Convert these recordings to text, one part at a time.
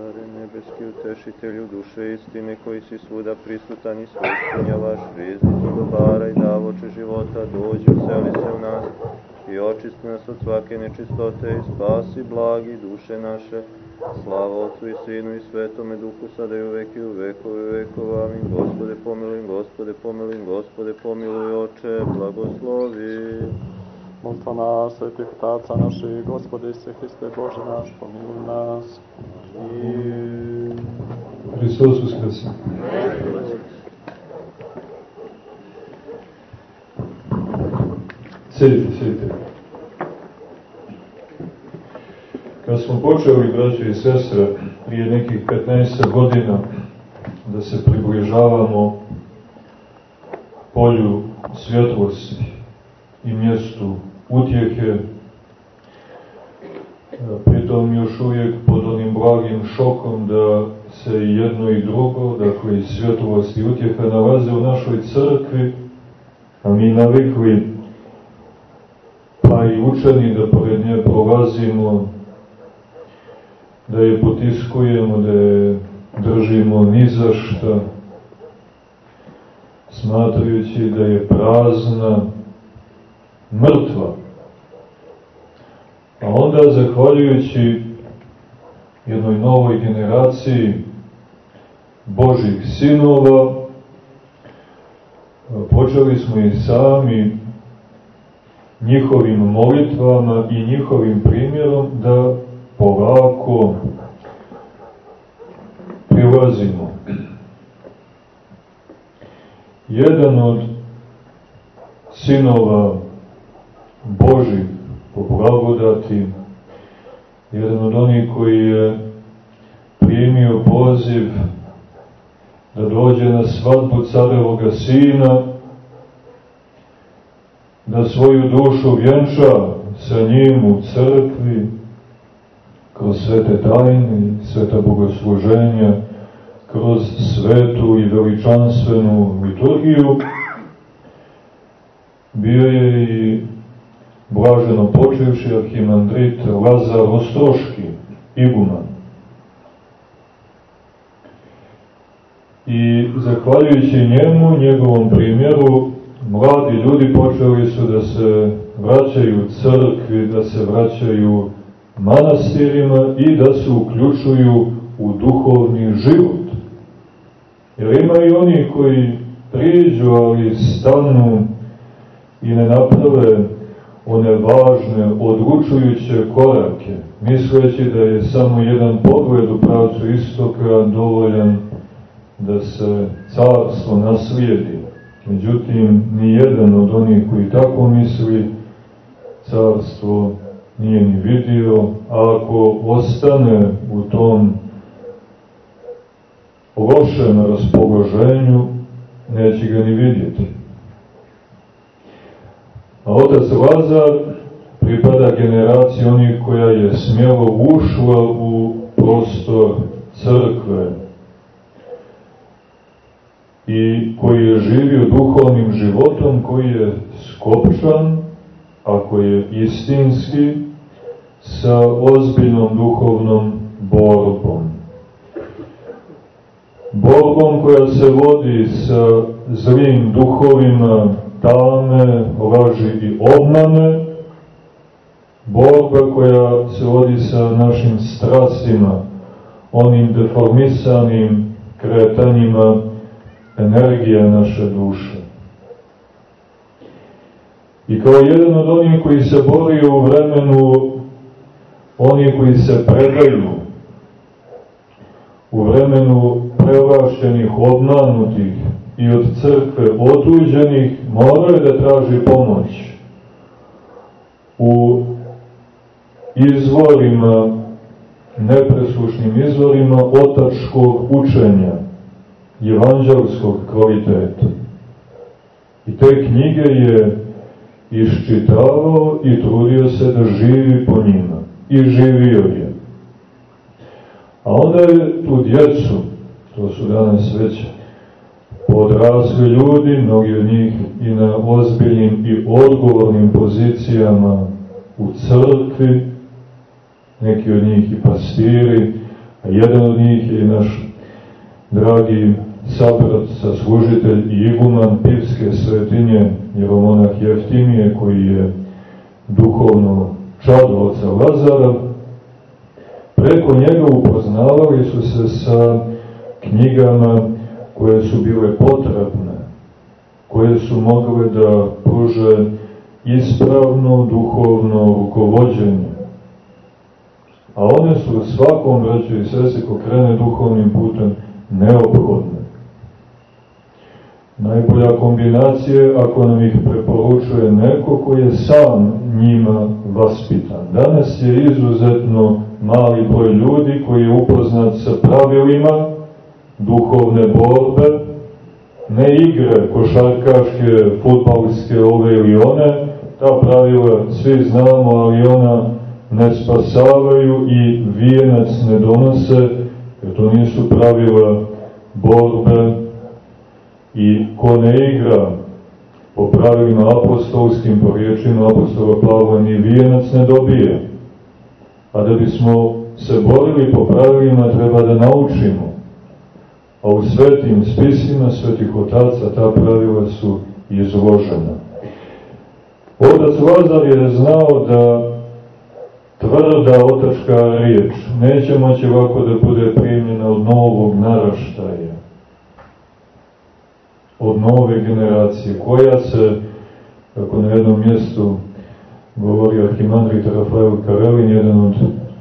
Care nebeski utešitelju duše istine koji si svuda prisutan i sve ispunjavaš riznicu dobara i davoče života, dođi useli se u nas i očisti nas od svake nečistote i spasi blagi duše naše. Slava Otcu i Sinu i Svetome Duhu, sada i uvek i u vekove vekova. Amin. Gospode pomiluj, Gospode pomiluj, Gospode pomiluj, Oče, blagoslovi. Molitva nas, svetih otaca naših, Gospode Ise Hriste Bože naš, pomiluj nas. Hristos uskrese. Sjedite, sjedite. Kad smo počeli, braće i sestre, prije nekih 15 godina, da se približavamo polju svjetlosti i mjestu utjehe, pritom još uvijek blagim šokom da se jedno i drugo, dakle i svjetlost i utjeha nalaze u našoj crkvi, a mi navikli pa i učeni da pored nje prolazimo, da je potiskujemo, da je držimo ni za šta, smatrajući da je prazna, mrtva. A onda, zahvaljujući jednoj novoj generaciji Božih sinova, počeli smo i sami njihovim molitvama i njihovim primjerom da polako prilazimo. Jedan od sinova Božih po blagodati, jedan od onih koji je primio poziv da dođe na svadbu carevoga sina, da svoju dušu vjenča sa njim u crkvi, kroz svete tajne, sveta bogosluženja, kroz svetu i veličanstvenu liturgiju, bio je i blaženo počevši arhimandrit Lazar Ostroški, iguman. I zahvaljujući njemu, njegovom primjeru, mladi ljudi počeli su da se vraćaju crkvi, da se vraćaju manastirima i da se uključuju u duhovni život. Jer ima i oni koji priđu, ali stanu i ne naprave one važne, odlučujuće korake, misleći da je samo jedan pogled u pravcu istoka dovoljan da se carstvo naslijedi. Međutim, ni jedan od onih koji tako misli, carstvo nije ni vidio, a ako ostane u tom lošem raspoloženju, neće ga ni vidjeti. A otac Lazar pripada generaciji onih koja je smjelo ušla u prostor crkve i koji je živio duhovnim životom koji je skopčan, koji je istinski, sa ozbiljnom duhovnom borbom. Borbom koja se vodi sa zlim duhovima tame, laži i obmane, borba koja se vodi sa našim strastima, onim deformisanim kretanjima energija naše duše. I kao jedan od onih koji se bori u vremenu, oni koji se predaju, u vremenu prevašćenih, obmanutih, i od crkve otuđenih moraju da traži pomoć u izvorima, nepreslušnim izvorima otačkog učenja, evanđelskog kvaliteta. I te knjige je iščitavao i trudio se da živi po njima. I živio je. A onda je tu djecu, to su danas već odrasli ljudi, mnogi od njih i na ozbiljnim i odgovornim pozicijama u crkvi, neki od njih i pastiri, A jedan od njih je naš dragi sabrat, služitelj i iguman Pivske svetinje, jeromonah Jeftimije, koji je duhovno čado oca Lazara, preko njega upoznavali su se sa knjigama koje su bile potrebne, koje su mogle da pruže ispravno duhovno rukovodženje. A one su svakom braću i sese ko krene duhovnim putem neophodne. Najbolja kombinacija ako nam ih preporučuje neko koji je sam njima vaspitan. Danas je izuzetno mali broj ljudi koji je upoznat sa pravilima duhovne borbe, ne igre košarkaške, futbalske, ove ili one, ta pravila svi znamo, ali ona ne spasavaju i vijenac ne donose, jer to nisu pravila borbe i ko ne igra po pravilima apostolskim, po riječima apostola Pavla, ni vijenac ne dobije. A da bismo se borili po pravilima treba da naučimo. A u svetim spisima svetih otaca ta pravila su izložena. Otac Lazar je znao da tvrda otačka riječ neće moći ovako da bude primljena od novog naraštaja, od nove generacije, koja se, kako na jednom mjestu govori Arhimandrit Rafael Karelin, jedan od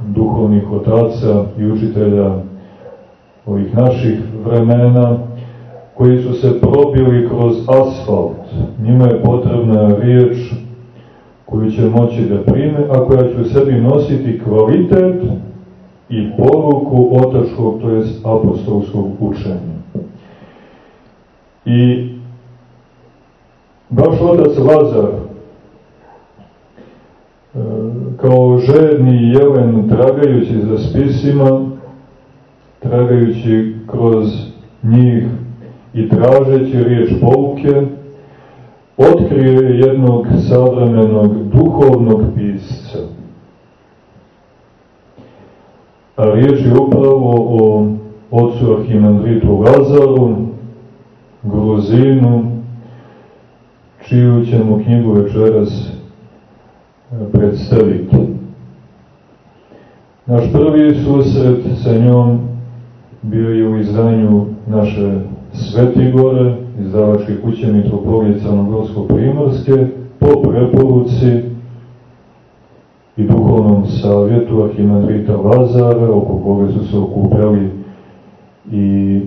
duhovnih otaca i učitelja ovih naših vremena, koji su se probili kroz asfalt. Njima je potrebna riječ koju će moći da prime, a koja će u sebi nositi kvalitet i poruku otačkog, to jest apostolskog učenja. I baš otac Lazar, e, kao žedni jelen tragajući za spisima, tragajući kroz njih i tražeći riječ pouke, otkrije jednog savremenog duhovnog pisca. A riječ je upravo o ocu Arhimandritu Lazaru, Gruzinu, čiju ćemo knjigu večeras e, predstaviti. Naš prvi susret sa njom bio je u izdanju naše Svetigore, izdavačke kuće Mitropolije Crnogorsko-Primorske, po preporuci i duhovnom savjetu Arhimandrita Lazara, oko koga su se okupljali i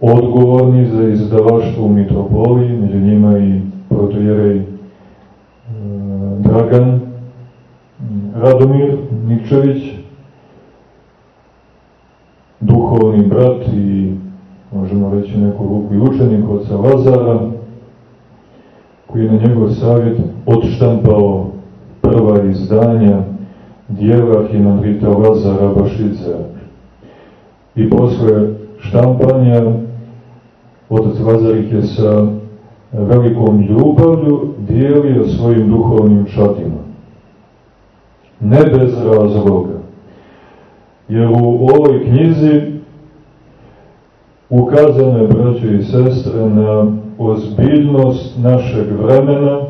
odgovorni za izdavaštvo u Mitropoliji, među njima i protojerej e, Dragan Radomir Nikčević, duhovni brat i možemo reći neku ruku i učenik oca Lazara, koji je na njegov savjet odštampao prva izdanja dijela Arhimandrita Lazara Bašica. I posle štampanja otac Lazar ih je sa velikom ljubavlju dijelio svojim duhovnim čadima. Ne bez razloga. Jer u ovoj knjizi ukazane, braće i sestre, na ozbiljnost našeg vremena,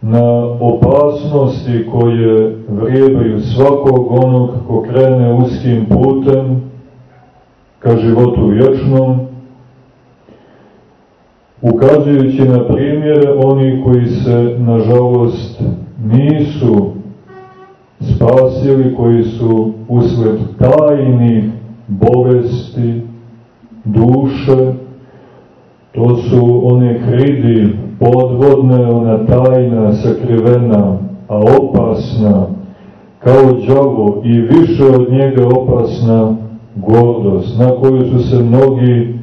na opasnosti koje vrijebaju svakog onog ko krene uskim putem ka životu vječnom, ukazujući na primjere oni koji se, nažalost, nisu spasili koji su usled tajnih bolesti duše, to su one hridi podvodne, ona tajna, sakrivena, a opasna, kao džavo i više od njega opasna gordost, na koju su se mnogi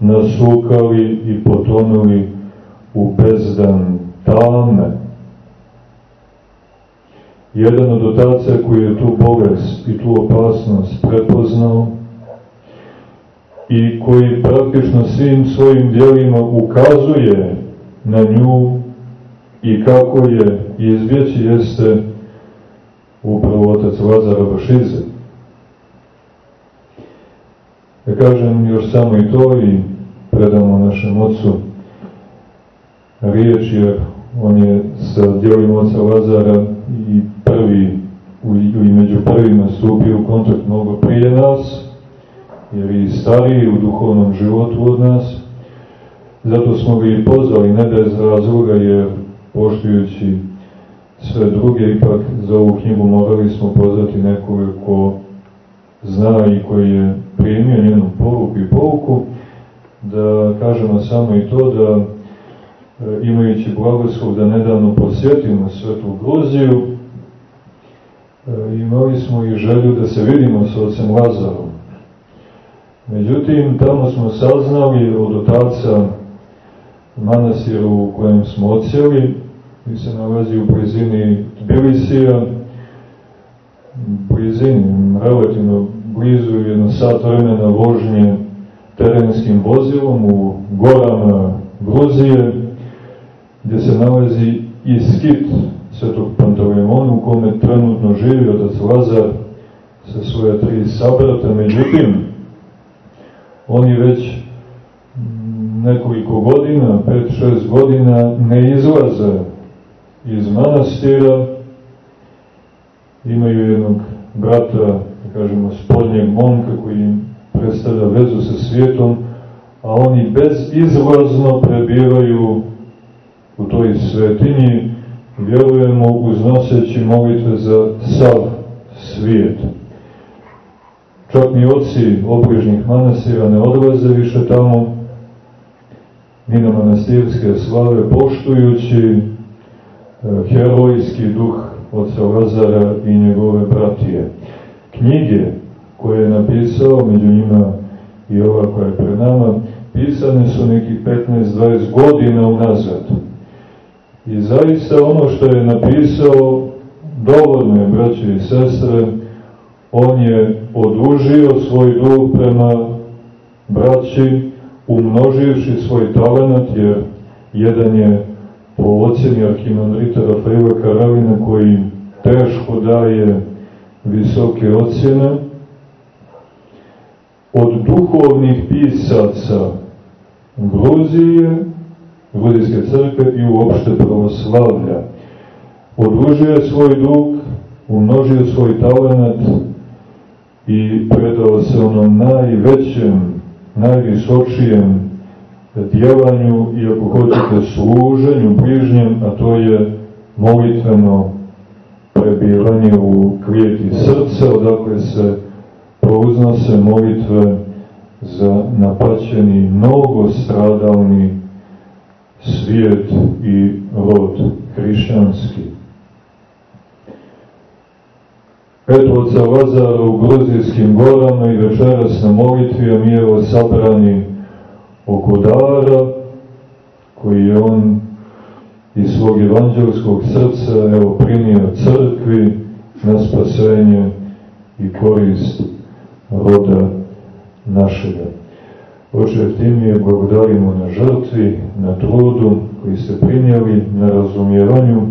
nasukali i potonuli u bezdan tame jedan od otaca koji je tu bolest i tu opasnost prepoznao i koji praktično svim svojim dijelima ukazuje na nju i kako je izbjeći jeste upravo otac Lazara Bašize. Da kažem još samo i to i predamo našem ocu riječ, jer on je sa djelima oca Lazara i prvi, i među prvima stupio u kontakt mnogo prije nas, jer i stariji u duhovnom životu od nas. Zato smo ga i pozvali, ne bez razloga, jer poštujući sve druge, ipak za ovu knjigu morali smo pozvati nekoga ko zna i koji je primio njenu poruku i pouku, da kažemo samo i to da e, imajući blagoslov da nedavno posjetimo svetu Gruziju, imali smo i želju da se vidimo s ocem Lazarom. Međutim, tamo smo saznali od otaca manasiru u kojem smo ocijeli, koji se nalazi u blizini Tbilisija, blizini, relativno blizu jedno sat vremena vožnje terenskim vozilom u gorama Gruzije, gdje se nalazi i skit svetog Pantaleona u kome trenutno živi otac Lazar sa svoje tri sabrata. Međutim, oni već nekoliko godina, 5-6 godina, ne izlaze iz manastira, imaju jednog brata, da kažemo, spodnjeg momka koji im predstavlja vezu sa svijetom, a oni bezizlazno prebivaju u toj svetinji, vjerujemo uznoseći molitve za sav svijet. Čak ni oci obližnjih manastira ne odlaze više tamo, ni na manastirske slave, poštujući e, herojski duh oca Lazara i njegove bratije. Knjige koje je napisao, među njima i ova koja je pred nama, pisane su nekih 15-20 godina unazad. I zaista ono što je napisao, dovoljno je, braće i sestre, on je odužio svoj duh prema braći, umnoživši svoj talent, jer jedan je po ocjeni Arhimandrita Rafaela Karavina koji teško daje visoke ocjene, od duhovnih pisaca Gruzije, Gruzijske crkve i uopšte pravoslavlja. Odužio svoj dug, umnožio svoj talent i predao se onom najvećem, najvisočijem djelanju i ako hoćete služenju bližnjem, a to je molitveno prebivanje u klijeti srca, odakle se prouznose molitve za napaćeni, mnogo stradalni svijet i rod hrišćanski. Eto, oca Lazara u Gruzijskim gorama i večeras na molitvi, a mi evo sabrani oko dara, koji je on iz svog evanđelskog srca, evo, primio crkvi na spasenje i korist roda našega. Oče, ti mi je blagodarimo na žrtvi, na trudu koji ste prinjeli, na razumijevanju.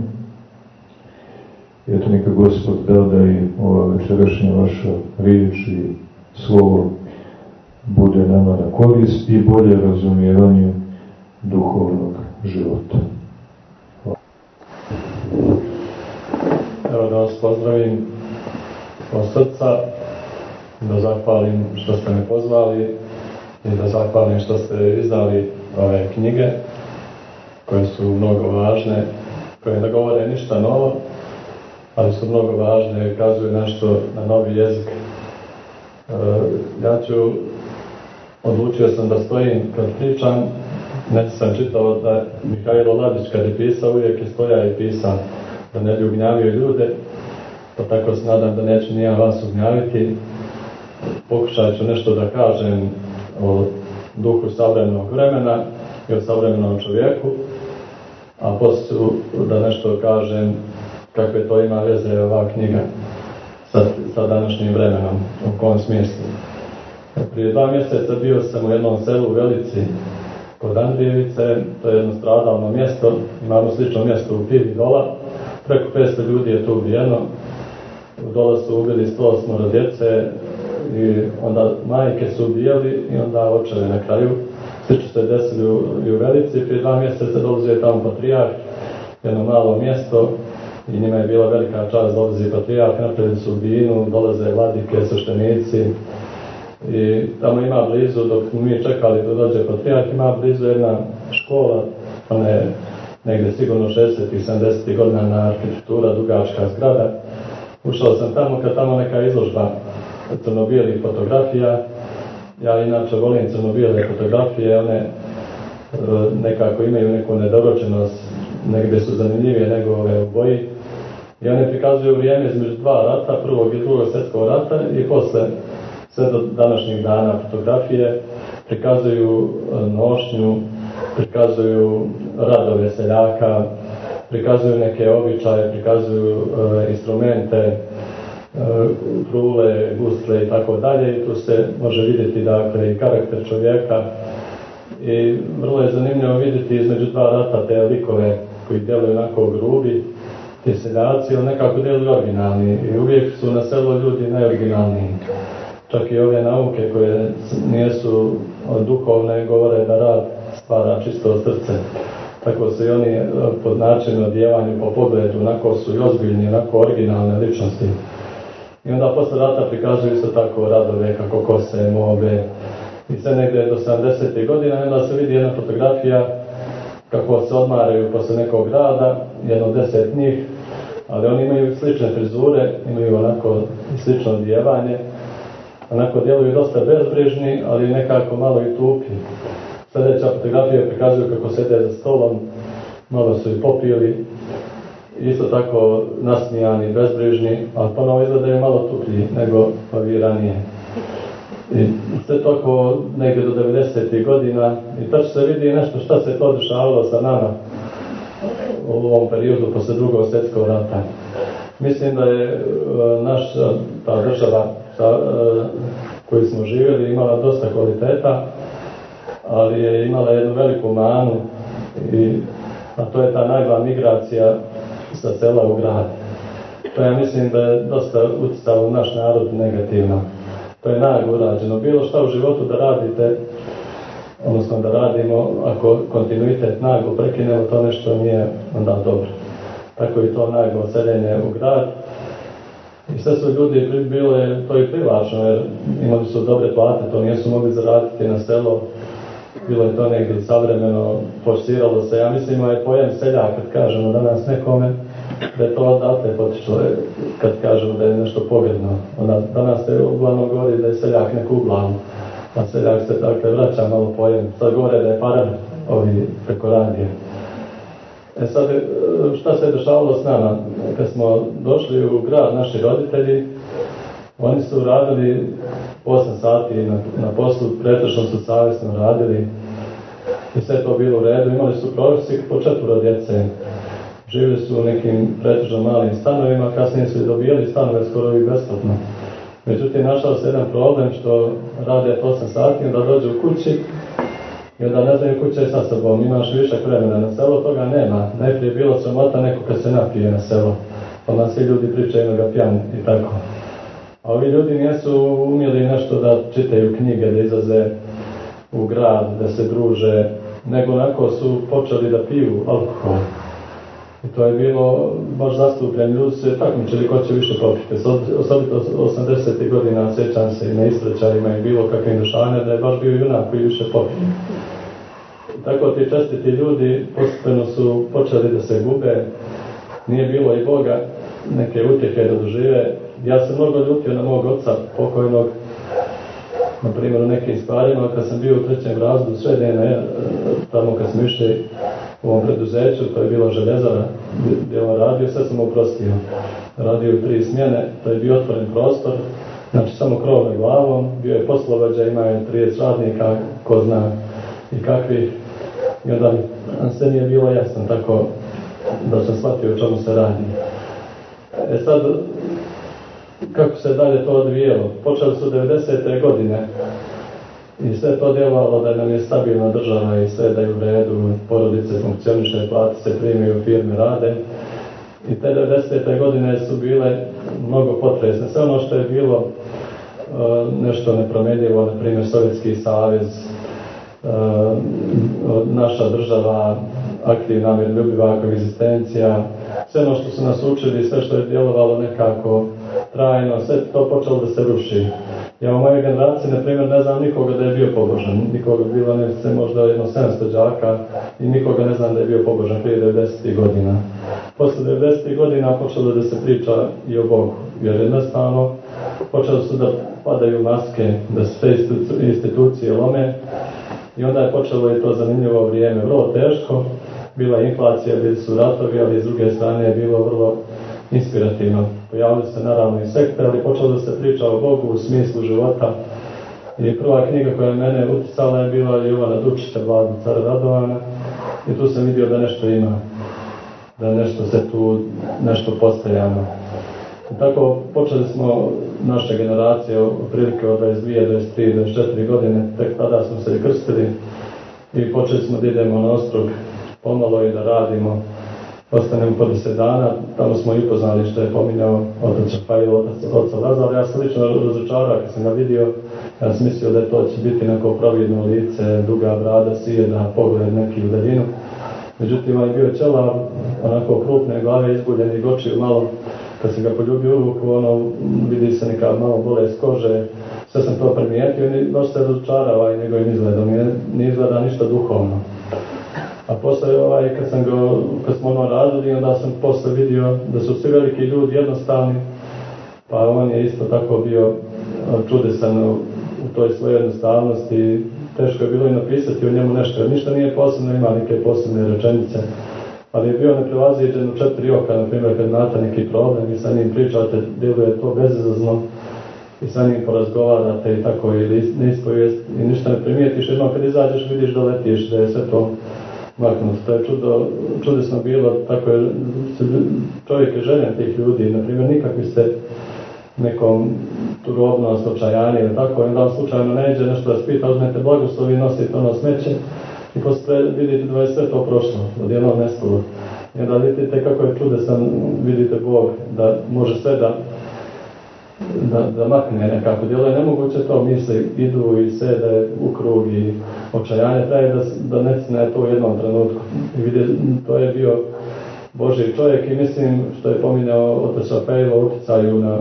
I eto neka Gospod da da i ova večerašnja vaša riječ i slovo bude nama na korist i bolje razumijevanju duhovnog života. Hvala. Evo da vas pozdravim od srca, da zahvalim što ste me pozvali i da zahvalim što ste izdali ove knjige koje su mnogo važne, koje ne govore ništa novo, ali su mnogo važne i kazuju nešto na novi jezik. E, ja ću, odlučio sam da stojim kad pričam, ne sam čitao da Mihajlo Ladić kad je pisao, uvijek je stoja i pisao da ne bi ugnjavio ljude, pa tako se nadam da neću nijem vas ugnjaviti. Pokušat ću nešto da kažem o duhu savremenog vremena i o savremenom čovjeku, a poslije da nešto kažem kakve to ima veze ova knjiga sa, sa današnjim vremenom, u kom smislu. Prije dva mjeseca bio sam u jednom selu u Velici, kod Andrijevice, to je jedno stradalno mjesto, imamo slično mjesto u Pivi dola, preko 500 ljudi je tu ubijeno, u dole su ubili 108 djece i onda majke su ubijali i onda očeve na kraju. Slično se desili u, i u Velici, prije dva mjeseca dolazio tamo patrijarh, jedno malo mjesto i njima je bila velika čast dolazi patrijarh, napred su binu, dolaze vladike, suštenici i tamo ima blizu, dok mi čekali da dođe patrijarh, ima blizu jedna škola, ona je negdje sigurno 60 i 70 godina na arhitektura, dugačka zgrada. Ušao sam tamo kad tamo neka izložba crnobijelih fotografija. Ja inače volim crnobijele fotografije, one e, nekako imaju neku nedoročenost, negdje su zanimljivije nego ove u boji. I one prikazuju vrijeme između dva rata, prvog i drugog svjetskog rata i posle sve do današnjih dana fotografije prikazuju e, nošnju, prikazuju radove seljaka, prikazuju neke običaje, prikazuju e, instrumente, e, frule, gusle i tako dalje i tu se može vidjeti dakle i karakter čovjeka i vrlo je zanimljivo vidjeti između dva rata te likove koji djeluju onako grubi, ti seljaci, ali nekako djeluju originalni i uvijek su na selu ljudi najoriginalniji. Čak i ove nauke koje nisu duhovne govore da rad stvara čisto srce. Tako su i oni pod načinom odjevanju po pogledu, onako su i ozbiljni, onako originalne ličnosti. I onda posle rata prikazuju se tako radove kako kose, mobe. I sve negdje do 70. godina onda se vidi jedna fotografija kako se odmaraju posle nekog rada, jedno deset njih, ali oni imaju slične frizure, imaju onako slično odjevanje, onako djeluju dosta bezbrižni, ali nekako malo i tupi. Sljedeća fotografija prikazuje kako sede za stolom, malo su i popili, isto tako nasmijani, bezbrižni, ali ponovo izgledaju malo tuplji nego ovi ranije. I sve toliko negdje do 90. godina i tačno se vidi nešto šta se to dešavalo sa nama u ovom periodu posle drugog svjetskog rata. Mislim da je e, naša ta država sa, e, koju smo živjeli imala dosta kvaliteta, ali je imala jednu veliku manu, i, a to je ta nagla migracija sa sela u grad. To ja mislim da je dosta utjecalo naš narod negativno. To je naglo urađeno. Bilo što u životu da radite, odnosno da radimo, ako kontinuitet naglo prekinemo, to nešto nije onda dobro. Tako i to naglo seljenje u grad. I sve su ljudi bile to i privlačno, jer imali su dobre plate, to nijesu mogli zaraditi na selo, bilo je to negdje savremeno, forsiralo se. Ja mislim da je pojam seljak kad kažemo danas nekome, da je to odatle potičlo kad kažemo da je nešto pogredno. Onda danas se uglavnom govori da je seljak neku uglavnom. A seljak se dakle vraća malo pojem. Sad govore da je paran ovi preko radije. E sad, šta se je dešavalo s nama? Kad smo došli u grad, naši roditelji, oni su radili 8 sati na, na poslu, pretežno su savjesno radili i sve to bilo u redu. Imali su prosjek po četvro djece. Živjeli su u nekim pretežno malim stanovima, kasnije su dobijali stanove skoro i besplatno. Međutim, našao se jedan problem što rade 8 sati, da dođu u kući i onda ne znaju kuće sa sobom, imaš višak vremena na selo, toga nema. Najprije je bilo samota neko kad se napije na selo, onda svi ljudi pričaju ga pijan i tako. A ovi ljudi nisu umjeli nešto da čitaju knjige, da izlaze u grad, da se druže, nego onako su počeli da piju alkohol. I to je bilo baš zastupljeno, ljudi se takmičili ko će više popiti. Osobito 80. godina sjećam se i na istračarima i bilo kakvim dešavanja da je baš bio junak koji više popije. Tako ti čestiti ljudi postupno su počeli da se gube, nije bilo i Boga, neke utjehe da dožive, ja sam mnogo ljutio na mog oca pokojnog, na primjer u nekim stvarima, kad sam bio u trećem razdu sve dene, tamo kad smo išli u ovom preduzeću, to je bilo željezara, gdje on radio, sve sam oprostio. Radio tri smjene, to je bio otvoren prostor, znači samo krov na glavom, bio je poslovođa, imao je 30 radnika, ko zna i kakvih. I onda sve nije bilo jasno, tako da sam shvatio o čemu se radi. E sad, kako se dalje to odvijelo. Počeli su 90. godine i sve to djelovalo da nam je stabilna država i sve da je u redu, porodice funkcioniše, plati se primaju, firme rade. I te 90. godine su bile mnogo potresne. Sve ono što je bilo nešto nepromjenjivo, na primjer Sovjetski savez, naša država, aktivna miroljubiva egzistencija, sve ono što su nas učili, sve što je djelovalo nekako trajno, sve to počelo da se ruši. Ja u mojoj generaciji, na primjer, ne znam nikoga da je bio pobožan. Nikoga bilo ne se možda jedno 700 đaka i nikoga ne znam da je bio pobožan prije 90. godina. Posle 90. godina počelo da se priča i o Bogu. Jer jednostavno počelo su da padaju maske, da se te institucije lome i onda je počelo i to zanimljivo vrijeme, vrlo teško, bila inflacija, bili su ratovi, ali s druge strane je bilo vrlo inspirativno. Pojavili se naravno i sekte, ali počelo da se priča o Bogu u smislu života. I prva knjiga koja je mene uticala je bila Jovana Dučića, Vladu cara Radovana. I tu sam vidio da nešto ima. Da nešto se tu, nešto postajano. I tako počeli smo, naša generacija, otprilike od 22, 23, 24 godine, tek tada smo se krstili i počeli smo da idemo na ostrog pomalo i da radimo ostanemo po deset dana, tamo smo i upoznali što je pominjao otac Šafajlo, otac, otac Lazar. Ja sam lično razočarao kad sam ga vidio, ja sam mislio da je to će biti neko providno lice, duga brada, sijeda, pogled neki u daljinu. Međutim, on je bio čela, onako krupne glave, izguljeni gočiju malo, kad sam ga poljubio u ruku, ono, vidi se neka malo bolest kože, sve sam to primijetio i baš se razočarao i njegovim izgledom, nije izgleda ništa duhovno. A posle, ovaj, kad, sam go, kad smo ono radili, onda sam posle vidio da su svi veliki ljudi jednostavni, pa on je isto tako bio čudesan u, u toj svojoj jednostavnosti. Teško je bilo i napisati o njemu nešto, jer ništa nije posebno, ima neke posebne rečenice. Ali je bio neprilaziđen u četiri oka, na primjer, kad imate neki problem i sa njim pričate, djeluje to bezizazno i sa njim porazgovarate i tako ili neispovijest i ništa ne primijetiš, jednom kad izađeš vidiš da letiš, da je sve to maknuti. To je čudo, čudesno bilo, tako je, čovjek je željen tih ljudi, na primjer nikakvi ste nekom turobnost, očajanje ili tako, onda vam slučajno neđe nešto da spita, uzmete blagoslov i nosite ono smeće i posle vidite da je sve to prošlo, odjednom nestalo. I onda vidite kako je čudesan, vidite Bog, da može sve da da, da makne nekako. Djelo je nemoguće to misli, idu i sede u krug i očajanje traje da, da necne to u jednom trenutku. I vidi, to je bio Boži čovjek i mislim što je pominjao otac Šapejlo utjecaju na,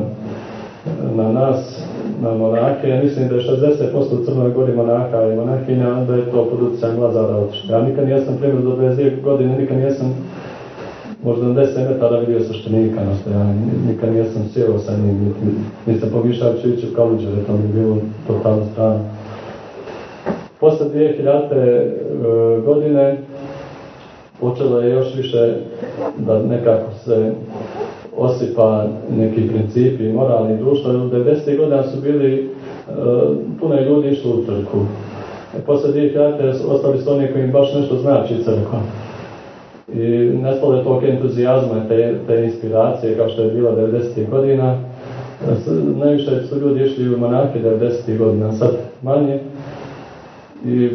na nas, na monake. Mislim da je 60% u Crnoj Gori monaka i monakinja, da je to pod utjecajem Lazara otišlo. Ja nikad nisam primjer do 22 godine, nikad nisam možda na 10 metara vidio sveštenika na stojanju, nikad nisam sjeo sa njim, nisam pomišljao ću ići u Kaluđere, to mi bilo totalno strano. Posle 2000. E, godine počelo je još više da nekako se osipa neki principi moralni društva. U 90. godina su bili uh, puno ljudi išli u crkvu. E, posle 2000. ostali su oni koji im baš nešto znači crkva i nestalo tog entuzijazma, te, te inspiracije kao što je bila 90. godina. Najviše su ljudi išli u monake 90. godina, sad manje. I e,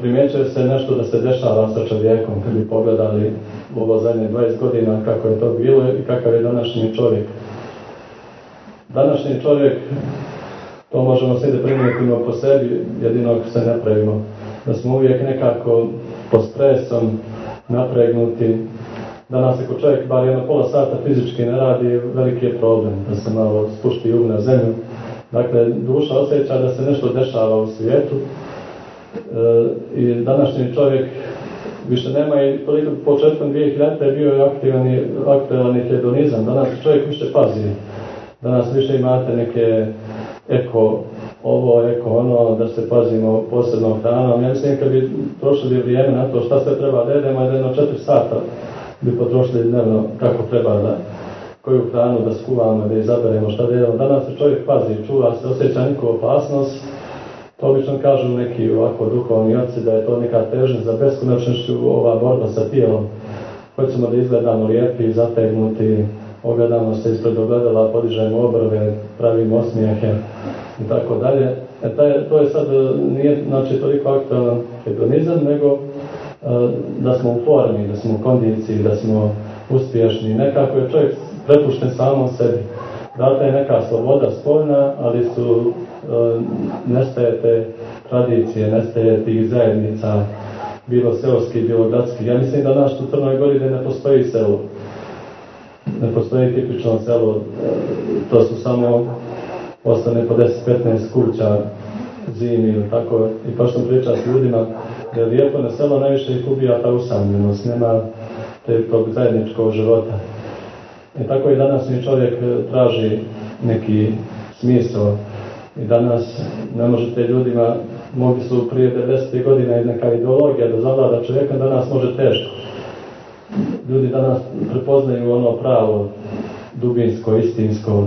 primjećuje se nešto da se dešava sa čovjekom, kad bi pogledali ovo zadnje 20 godina kako je to bilo i kakav je današnji čovjek. Današnji čovjek, to možemo da primijetimo po sebi, jedino se ne pravimo. Da smo uvijek nekako pod stresom, napregnuti. Danas ako čovjek bar jedno pola sata fizički ne radi, veliki je problem da se malo spušti jug na zemlju. Dakle, duša osjeća da se nešto dešava u svijetu e, i današnji čovjek više nema i toliko početkom 2000. bio je aktivan, aktualan hedonizam. Danas čovjek više pazi. Danas više imate neke eko ovo, eko ono, da se pazimo posebno hranom. Ja mislim kad bi prošli vrijeme na to šta sve treba da jedemo, jedno četiri sata bi potrošili dnevno kako treba da koju hranu da skuvamo, da izaberemo šta da jedemo. Danas se čovjek pazi, čuva se, osjeća neku opasnost. To obično kažu neki ovako duhovni oci da je to neka težnja za beskonačnošću ova borba sa tijelom. Hoćemo da izgledamo lijepi, zategnuti, ogledamo se ispred ogledala, podižemo obrve, pravimo osmijehe i tako dalje. E taj, to je sad, e, nije znači, toliko aktualan hedonizam, nego e, da smo u formi, da smo u kondiciji, da smo uspješni. Nekako je čovjek prepušten samom sebi. Data je neka sloboda spoljna, ali su, e, nestaje te tradicije, nestaje tih zajednica, bilo seoski, bilo gradski. Ja mislim da naš u Crnoj Gori ne postoji selo. Ne postoji tipično selo, to su samo ostane po 10-15 kuća zimi ili tako. I pa što priča s ljudima, da je lijepo na selo najviše ih ubija ta usamljenost, nema te, tog zajedničkog života. I tako i danas mi čovjek e, traži neki smisao. I danas ne možete ljudima, mogli su prije 90. godina i neka ideologija da zavlada čovjeka, danas može teško. Ljudi danas prepoznaju ono pravo, dubinsko, istinsko,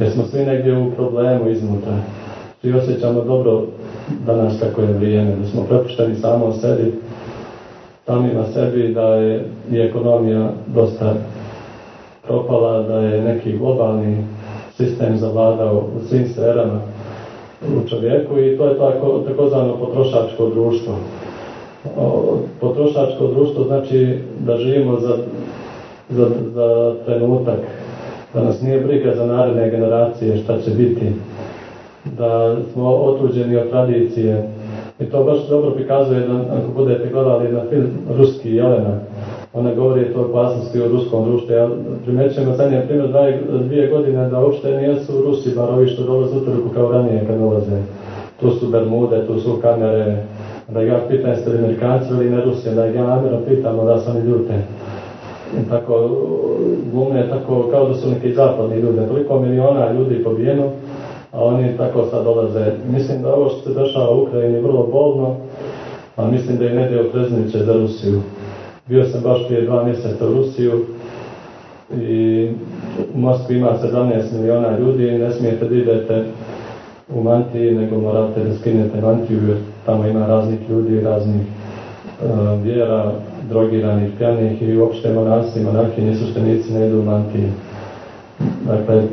jer smo svi negdje u problemu iznutra. Svi osjećamo dobro danas kako je vrijeme, da smo prepušteni samo o sebi, samima sebi, da je i ekonomija dosta propala, da je neki globalni sistem zavladao u svim sferama u čovjeku i to je tako, takozvano potrošačko društvo. potrošačko društvo znači da živimo za, za, za trenutak, da nas nije briga za naredne generacije šta će biti, da smo otuđeni od tradicije. I to baš dobro prikazuje da ako budete gledali na film Ruski Jelena, ona govori o opasnosti u ruskom društvu. Ja primećujem zadnje primjer dvije godine da uopšte nijesu Rusi, bar ovi što dolaze utorku kao ranije kad dolaze. Tu su Bermude, tu su kamere, da ga pitam jeste li Amerikanci ili ne Rusi, da ga namjerno pitamo da su oni ljute. Tako, glume tako kao da su neki zapadni ljudi, toliko miliona ljudi pobijeno, a oni tako sad dolaze. Mislim da ovo što se dešava u Ukrajini je vrlo bolno, a mislim da je Nedje Trezniće za Rusiju. Bio sam baš prije dva mjeseca u Rusiju i u Moskvi ima 17 miliona ljudi ne smijete da idete u mantiji, nego morate da skinete mantiju jer tamo ima raznih ljudi, raznih uh, vjera, drogiranih, pjanih i uopšte monasi, monarhi, nisu štenici, ne idu u mantiji. Dakle, e,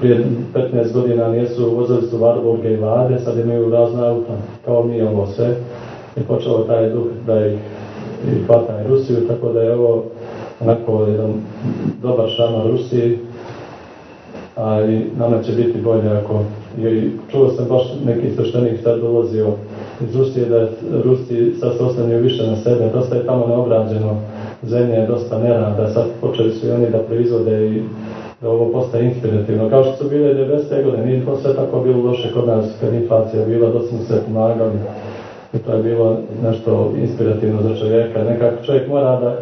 prije 15 godina nisu vozili su Varburge i Vade, sad imaju razna auta, kao mi ovo sve. I počeo taj duh da ih hvata i Rusiju, tako da je ovo onako jedan dobar šamar Rusiji, a i nama će biti bolje ako i čuo sam baš neki sveštenik sad dolazio iz da Rusi sad se više na sebe, dosta je tamo neobrađeno, zemlje je dosta nerada, sad počeli su i oni da proizvode i da ovo postaje inspirativno. Kao što su bile 90. godine, nije to sve tako bilo loše kod nas kad inflacija bila, da smo se pomagali. I to je bilo nešto inspirativno za čovjeka. Nekako čovjek mora da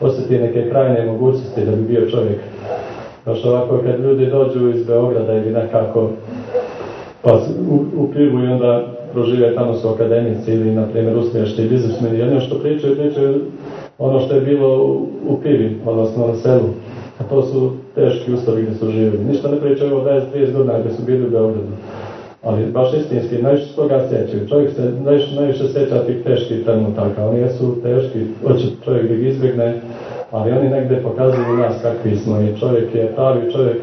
osjeti neke krajne mogućnosti da bi bio čovjek. Baš ovako kad ljudi dođu iz Beograda ili nekako pa u, u pivu i onda prožive tamo su akademici ili na primjer uspješni biznismeni. Jedno što pričaju, pričaju ono što je bilo u, pivi, odnosno na selu. A to su teški uslovi gdje su živjeli. Ništa ne pričaju o 20-30 godina gdje su bili u Beogradu. Ali baš istinski, najviše se toga sjećaju. Čovjek se najviše, najviše sjeća tih teških trenutaka. Oni jesu teški, hoće čovjek da ih izbjegne, ali oni negdje pokazuju nas kakvi smo i čovjek je pravi čovjek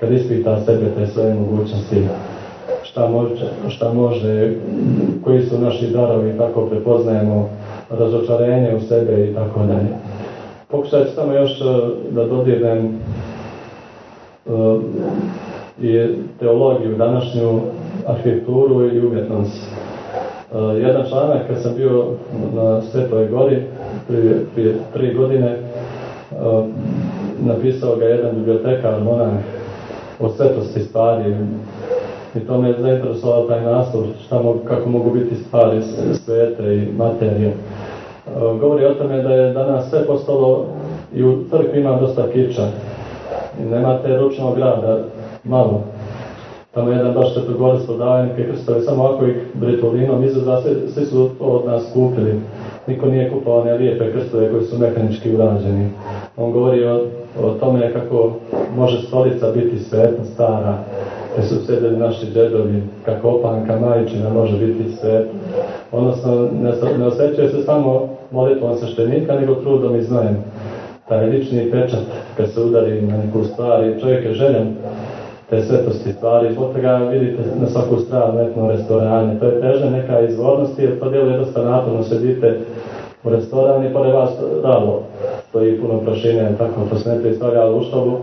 kad ispita sebe te svoje mogućnosti šta može, šta može, koji su naši darovi, tako prepoznajemo razočarenje u sebe i tako dalje. Pokušat ću samo još eh, da dodirnem uh, i teologiju današnju, arhitekturu i umjetnost. Uh, jedan članak kad sam bio na Svetoj gori prije, prije tri godine uh, napisao ga jedan bibliotekar, monah o svetosti stvari i to me je zainteresovao taj naslov šta mogu, kako mogu biti stvari svete i materije. Uh, govori o tome da je danas sve postalo i u crkvi ima dosta kiča i nemate ručnog rada malo. Tamo jedan baš četvrgorac prodavaju neke krstove, samo ako ih britulinom izaza, svi, svi su to od nas kupili. Niko nije kupovao ne lijepe krstove koji su mehanički urađeni. On govori o, o tome kako može stolica biti svetna, stara, gdje su sedeli naši džedovi, kako opanka majčina može biti svetna. Odnosno, ne, ne osjećaju se samo molitvom sveštenika, nego trudom i znojem. Taj lični pečat, kad se udari na neku stvar i čovjek je željen te svetosti stvari. Zbog toga vidite na svaku stranu netno restorane. To je teže neka izvornosti jer to djeluje dosta naporno. Sedite u restoran i pored vas ralo stoji puno prašine, tako to se ne predstavlja u štobu,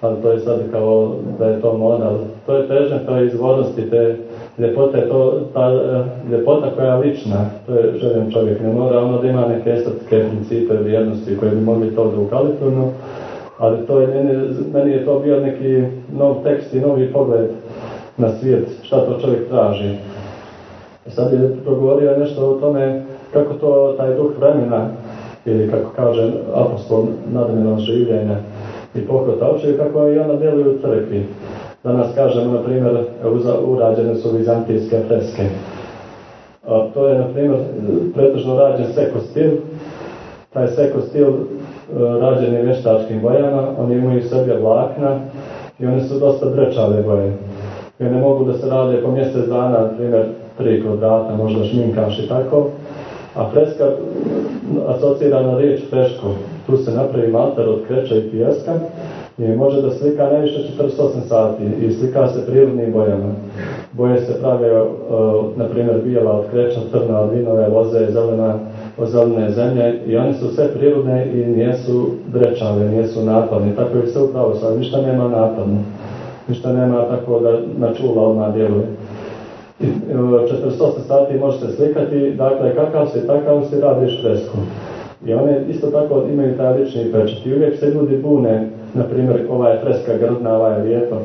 ali to je sad kao da je to moda. To je težnja to izvornosti, te ljepote, to, ta e, ljepota koja je lična, to je željen čovjek. Ne mora ono da ima neke estetske principe, vrijednosti koje bi mogli to da ukalituju, ali to je, meni, meni je to bio neki nov tekst i novi pogled na svijet, šta to čovjek traži. Sad je progovorio nešto o tome kako to taj duh vremena ili kako kaže apostol nadmenog življenja i pokrota očevi, kako i ona djeluje u crkvi. Danas kažemo, na primjer, urađene su vizantijske freske. A to je, na primjer, pretežno rađen seko stil. Taj seko stil e, rađen je vještačkim bojama, oni imaju sebi vlakna i one su dosta drečave boje. I ne mogu da se rade po mjesec dana, na primjer, tri kvadrata, možda šminkaš i tako. A freska asocira na riječ freško. Tu se napravi malter od kreća i pijeska i može da slika najviše 48 sati i slika se prirodnim bojama. Boje se prave, na primjer, bijela od kreća, crna od vinove, loze, zelena od zelene zemlje i one su sve prirodne i nijesu drečave, nijesu napadne. Tako je sve upravo sad, ništa nema napadno. Ništa nema tako da na čula odmah djeluje. 48 sati možete slikati, dakle kakav se takav se radiš fresku. I one isto tako imaju taj lični pečat. I uvijek se ljudi bune, na primjer, ova je freska grdna, ova je lijepa.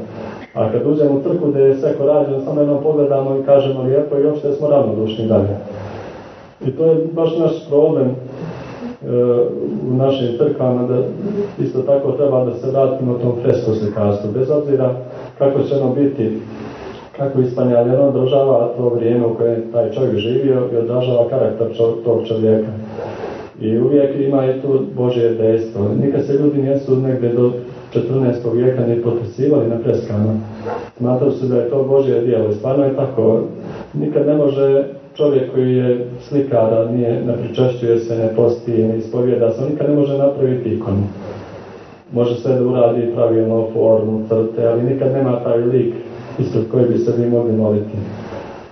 A kad uđemo u trku gdje je sve ko rađeno, samo jednom pogledamo i kažemo lijepo i uopšte smo ravnodušni dalje. I to je baš naš problem e, u našim crkvama da isto tako treba da se vratimo tom fresko slikarstvu. Bez obzira kako će ono biti kako ispanjanje, on odražava to vrijeme u kojem taj čovjek živio i odražava karakter tog čovjeka. I uvijek ima i tu Božje dejstvo. Nikad se ljudi nisu negdje do 14. vijeka ne potpisivali na freskama. Smatrao se da je to Božje dijelo. I stvarno je tako. Nikad ne može čovjek koji je slikar, nije, ne pričašćuje se, ne posti, ne ispovjeda se, nikad ne može napraviti ikonu. Može sve da uradi pravilno formu, crte, ali nikad nema taj lik ispred koji bi se vi mogli moliti.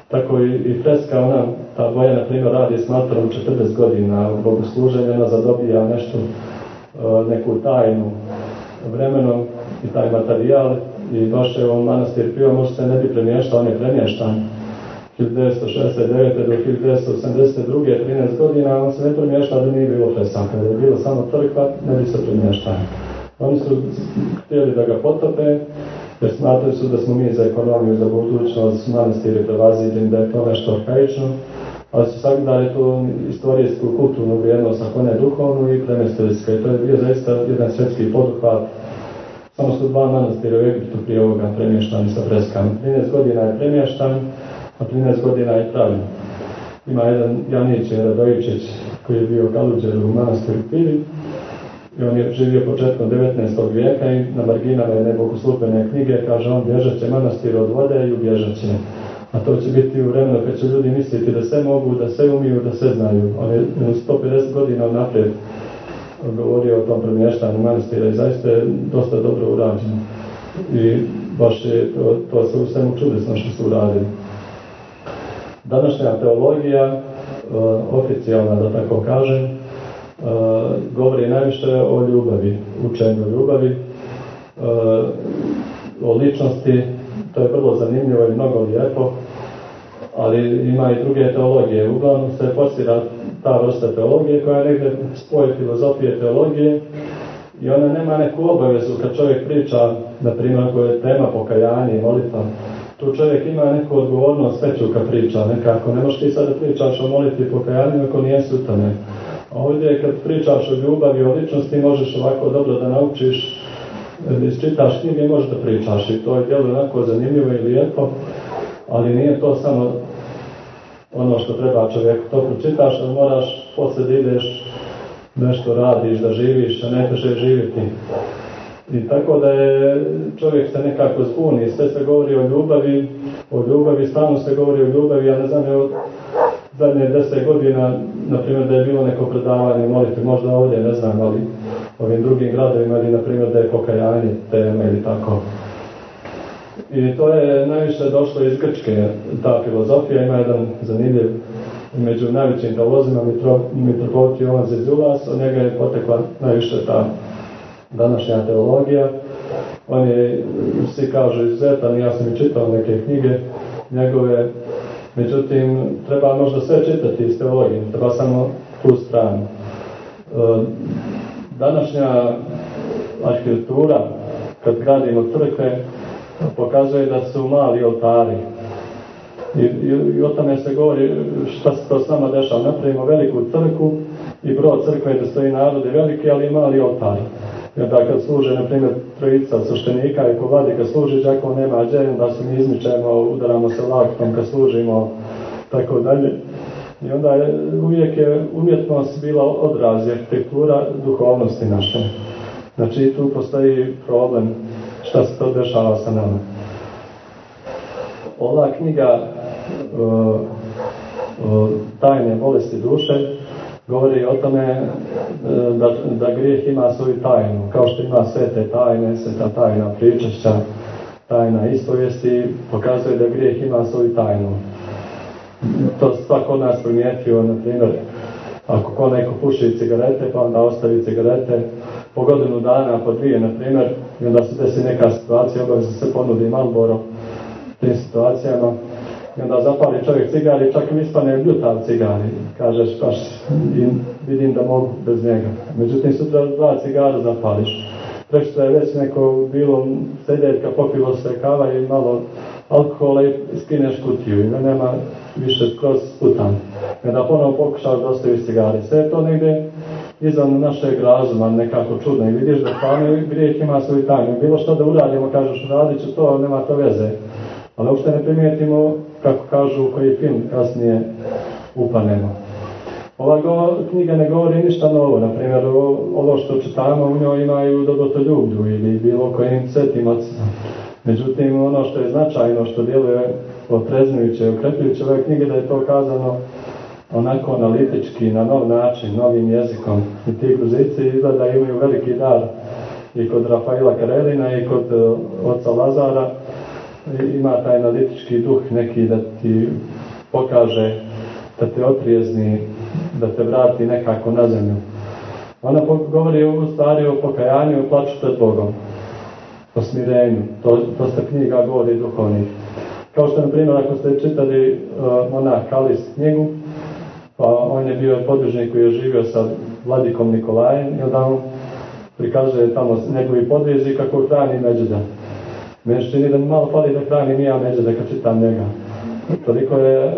Tako i, i freska, ona, ta boja, na primjer, radi s malterom 40 godina u bogosluženju, ona zadobija nešto, e, neku tajnu vremenom i taj materijal i baš je on manastir Pio možda se ne bi premještao, on je premještan 1969. do 1982. 13 godina, on se ne premještao da nije bilo fresan. Kada je bilo samo crkva, ne bi se premještao. Oni su htjeli da ga potope, jer smatraju su da smo mi za ekonomiju, za budućnost, manastiri prevaziđeni, da je to nešto arhaično, ali su sagledali tu istorijsku, kulturnu vrijednost, ako ne duhovnu i premestili se. To je bio zaista jedan svjetski poduhvat. Samo su dva manastira u Egiptu prije ovoga premještani sa freskama. 13 godina je premještan, a 13 godina je pravljen. Ima jedan Janić Radojičić koji je bio galuđer u manastiru Pili, i on je živio početkom 19. vijeka i na marginama je slupene knjige, kaže on bježat će manastir od vode i ubježat će. A to će biti u vremenu kad će ljudi misliti da sve mogu, da sve umiju, da sve znaju. On je 150 godina naprijed govorio o tom premještanju manastira i zaista je dosta dobro urađeno. I baš je to, to se u svemu čudesno što su uradili. Današnja teologija, e, oficijalna da tako kažem, govori najviše o ljubavi, učenju ljubavi, o ličnosti, to je vrlo zanimljivo i mnogo lijepo, ali ima i druge teologije. Uglavnom se posira ta vrsta teologije koja je negdje spoj filozofije teologije i ona nema neku obavezu kad čovjek priča, na primjer, ako je tema pokajanje i molitva, tu čovjek ima neku odgovornost veću kad priča nekako. Ne možeš ti sad da pričaš o molitvi i pokajanju ako nije sutane. Ovdje kad pričaš o ljubavi, o ličnosti, možeš ovako dobro da naučiš, da isčitaš knjige i možeš da pričaš. I to je djelo onako zanimljivo i lijepo, ali nije to samo ono što treba čovjeku. To pročitaš, ali moraš poslije ideš nešto radiš, da živiš, a ne teže živjeti. I tako da je čovjek se nekako zbuni, sve se govori o ljubavi, o ljubavi, stalno se govori o ljubavi, ja ne znam, je zadnje deset godina, na primjer, da je bilo neko predavanje molitve, možda ovdje, ne znam, ali ovim drugim gradovima, ili na primjer da je pokajanje tema ili tako. I to je najviše došlo iz Grčke, ta filozofija ima jedan zanimljiv među najvećim teolozima mitropolit Jovan Zezulas, od njega je potekla najviše ta današnja teologija. On je, svi kažu, izuzetan, ja sam i čitao neke knjige njegove, međutim, treba možda sve čitati iz teologije, treba samo tu stranu. E, današnja arhitektura, kad gradimo crkve, pokazuje da su mali oltari. I, i, i o tome se govori šta se to s nama dešava. Napravimo veliku crkvu i brod crkve da stoji narode veliki, ali i mali oltar. I onda kad služe, na primjer, trojica suštenika i ko kad služi, ako nema džaj, onda se mi izmičemo, udaramo se laktom kad služimo, tako dalje. I onda je, uvijek je umjetnost bila odraz arhitektura duhovnosti naše. Znači tu postoji problem šta se to dešava sa nama. Ova knjiga uh, uh, tajne bolesti duše govori o tome e, da, da grijeh ima svoju tajnu, kao što ima sve te tajne, sve ta tajna pričašća, tajna ispovijesti, pokazuje da grijeh ima svoju tajnu. To svako od nas primijetio, na primjer, ako ko neko puši cigarete, pa onda ostavi cigarete, po godinu dana, po dvije, na primjer, i onda se desi neka situacija, obaveza se ponudi Malboro tim situacijama, i onda zapali čovjek cigari, čak i ispane ljutav cigari. Kažeš, baš i vidim da mogu bez njega. Međutim, sutra dva cigara zapališ. Prečito je već neko bilo sedeljka, popilo se kava i malo alkohola i skineš kutiju i nema više skroz putan. I onda ponovo pokušaš da ostaviš cigari. Sve to negdje izvan našeg razuma nekako čudno i vidiš da stvarno grijeh ima svoju tajnu. Bilo što da uradimo, kažeš radit ću to, nema to veze. Ali uopšte ne primijetimo kako kažu koji film kasnije upanemo. Ova go, knjiga ne govori ništa novo, na primjer ovo što čitamo u njoj imaju dobrotoljublju ili bilo kojim ocima. Međutim, ono što je značajno, što djeluje otreznujuće i okrepljujuće ove knjige, da je to kazano onako analitički, na nov način, novim jezikom. I ti gruzici izgleda imaju veliki dar i kod Rafaela Karelina i kod uh, oca Lazara ima taj analitički duh neki da ti pokaže, da te otrijezni, da te vrati nekako na zemlju. Ona govori u stvari o pokajanju i plaću pred Bogom, o smirenju. To, to knjiga govori duhovnih. Kao što, na primjer, ako ste čitali uh, ona Kalis knjigu, pa on je bio podvižnik koji je živio sa Vladikom Nikolajem i onda on prikazuje tamo njegovi podvizi kako hrani Međuda. Meni čini da mi malo fali da hranim ja da kad čitam njega. Toliko je e,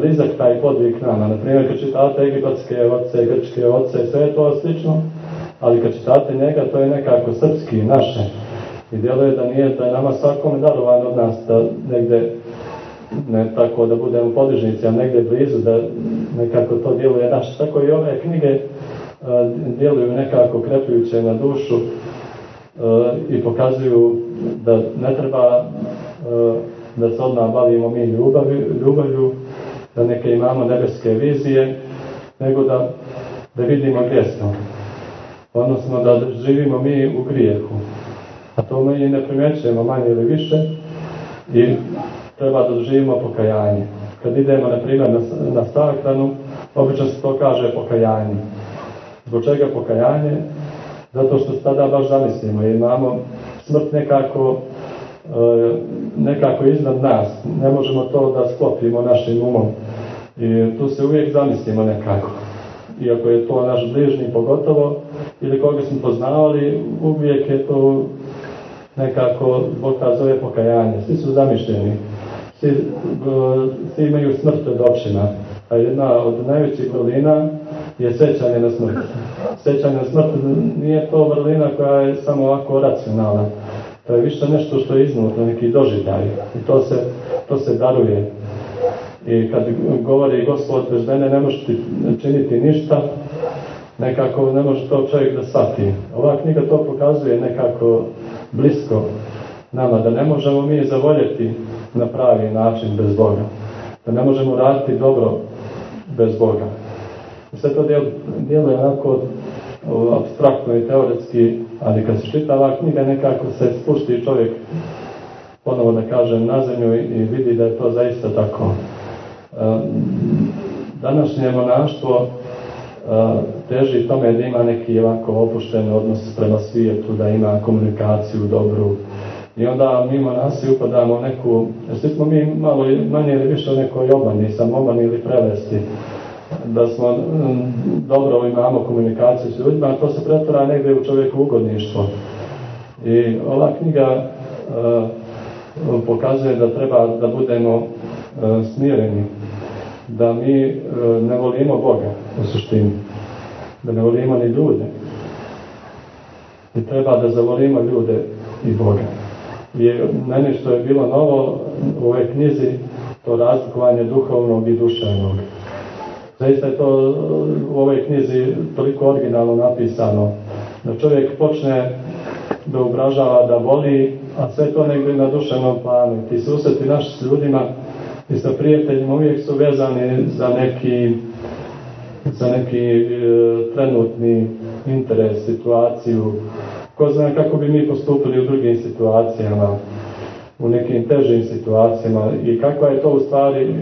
blizak taj podvig nama. Naprimjer, kad čitate egipatske oce, grčke oce, sve je to slično, ali kad čitate njega, to je nekako srpski, naše. I djeluje da nije, da je nama svakom darovan od nas da negde ne tako da budemo podvižnici, a negde blizu, da nekako to djeluje naše. Tako i ove knjige e, djeluju nekako krepljuće na dušu e, i pokazuju da ne treba uh, da se odmah bavimo mi ljubavi, ljubavlju, da neke imamo nebeske vizije, nego da, da vidimo gdje smo. Odnosno da živimo mi u grijehu. A to mi ne primjećujemo manje ili više i treba da živimo pokajanje. Kad idemo, na primjer, na, na sahranu, obično se to kaže pokajanje. Zbog čega pokajanje? Zato što se tada baš zamislimo i imamo smrt nekako e, nekako iznad nas. Ne možemo to da sklopimo našim umom. I tu se uvijek zamislimo nekako. Iako je to naš bližni pogotovo, ili koga smo poznavali, uvijek je to nekako, Bog ta zove pokajanje. Svi su zamišljeni. Svi, svi imaju smrt od općina. A jedna od najvećih vrlina je sećanje na smrt. Sećanje na smrt nije to vrlina koja je samo ovako racionalna. To je više nešto što je iznutra, neki doživljaj. I to se, to se daruje. I kad govori gospod bez mene ne možeš činiti ništa, nekako ne može to čovjek da shvati. Ova knjiga to pokazuje nekako blisko nama, da ne možemo mi zavoljeti na pravi način bez Boga. Da ne možemo raditi dobro bez Boga. I sve to djeluje onako abstraktno i teoretski, ali kad se čita ova knjiga nekako se spušti čovjek ponovo da kažem na zemlju i, vidi da je to zaista tako. današnje monaštvo teži tome da ima neki ovako opušten odnos prema svijetu, da ima komunikaciju dobru. I onda nas i upadamo u neku, svi smo mi malo manje ili više u nekoj obmani, sam obmani ili prevesti da smo mm, dobro imamo komunikaciju s ljudima, to se pretvara negdje u čovjeku ugodništvo. I ova knjiga pokazuje da treba da budemo smireni, da mi ne volimo Boga u suštini, da ne volimo ni ljude. I treba da zavolimo ljude i Boga. I meni što je bilo novo u ovoj knjizi, to razlikovanje duhovnog i duševnog. Zaista je to u ovoj knjizi toliko originalno napisano, da čovjek počne da obražava, da voli, a sve to negdje na duševnom planu. Ti susreti naši s ljudima i sa prijateljima uvijek su vezani za neki za neki e, trenutni interes, situaciju. Ko zna kako bi mi postupili u drugim situacijama, u nekim težim situacijama i kakva je to u stvari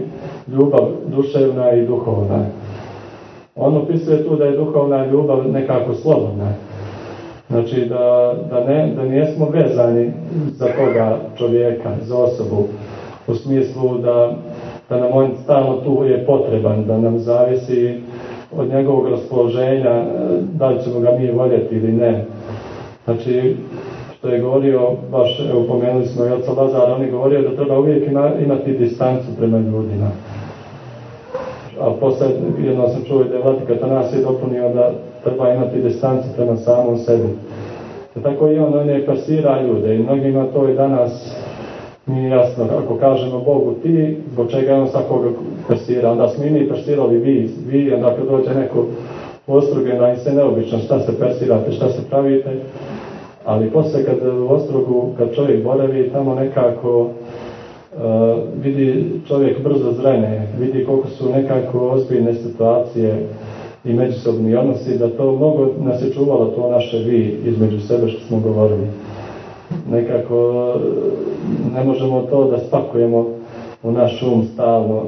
ljubav duševna i duhovna. On opisuje tu da je duhovna ljubav nekako slobodna. Znači da, da, ne, da nijesmo vezani za toga čovjeka, za osobu, u smislu da, da nam on stalno tu je potreban, da nam zavisi od njegovog raspoloženja, da li ćemo ga mi voljeti ili ne. Znači, što je govorio, baš evo pomenuli smo i oca Lazara, on je govorio da treba uvijek imati distancu prema ljudima. A posle, jedno sam čuo da je Vlatika nas je dopunio da treba imati distancu prema samom sebi. I tako i on, on je pasira ljude i mnogima to i danas nije jasno. Ako kažemo Bogu ti, zbog čega je on svakoga persira, onda smo i mi persirali vi, vi, onda kad dođe neko ostroge, da im se neobično šta se persirate, šta se pravite, ali poslije kad u ostrogu, kad čovjek boravi, tamo nekako uh, vidi čovjek brzo zrene, vidi koliko su nekako ozbiljne situacije i međusobni odnosi, da to mnogo nas je čuvalo to naše vi između sebe što smo govorili. Nekako ne možemo to da spakujemo u naš um stalno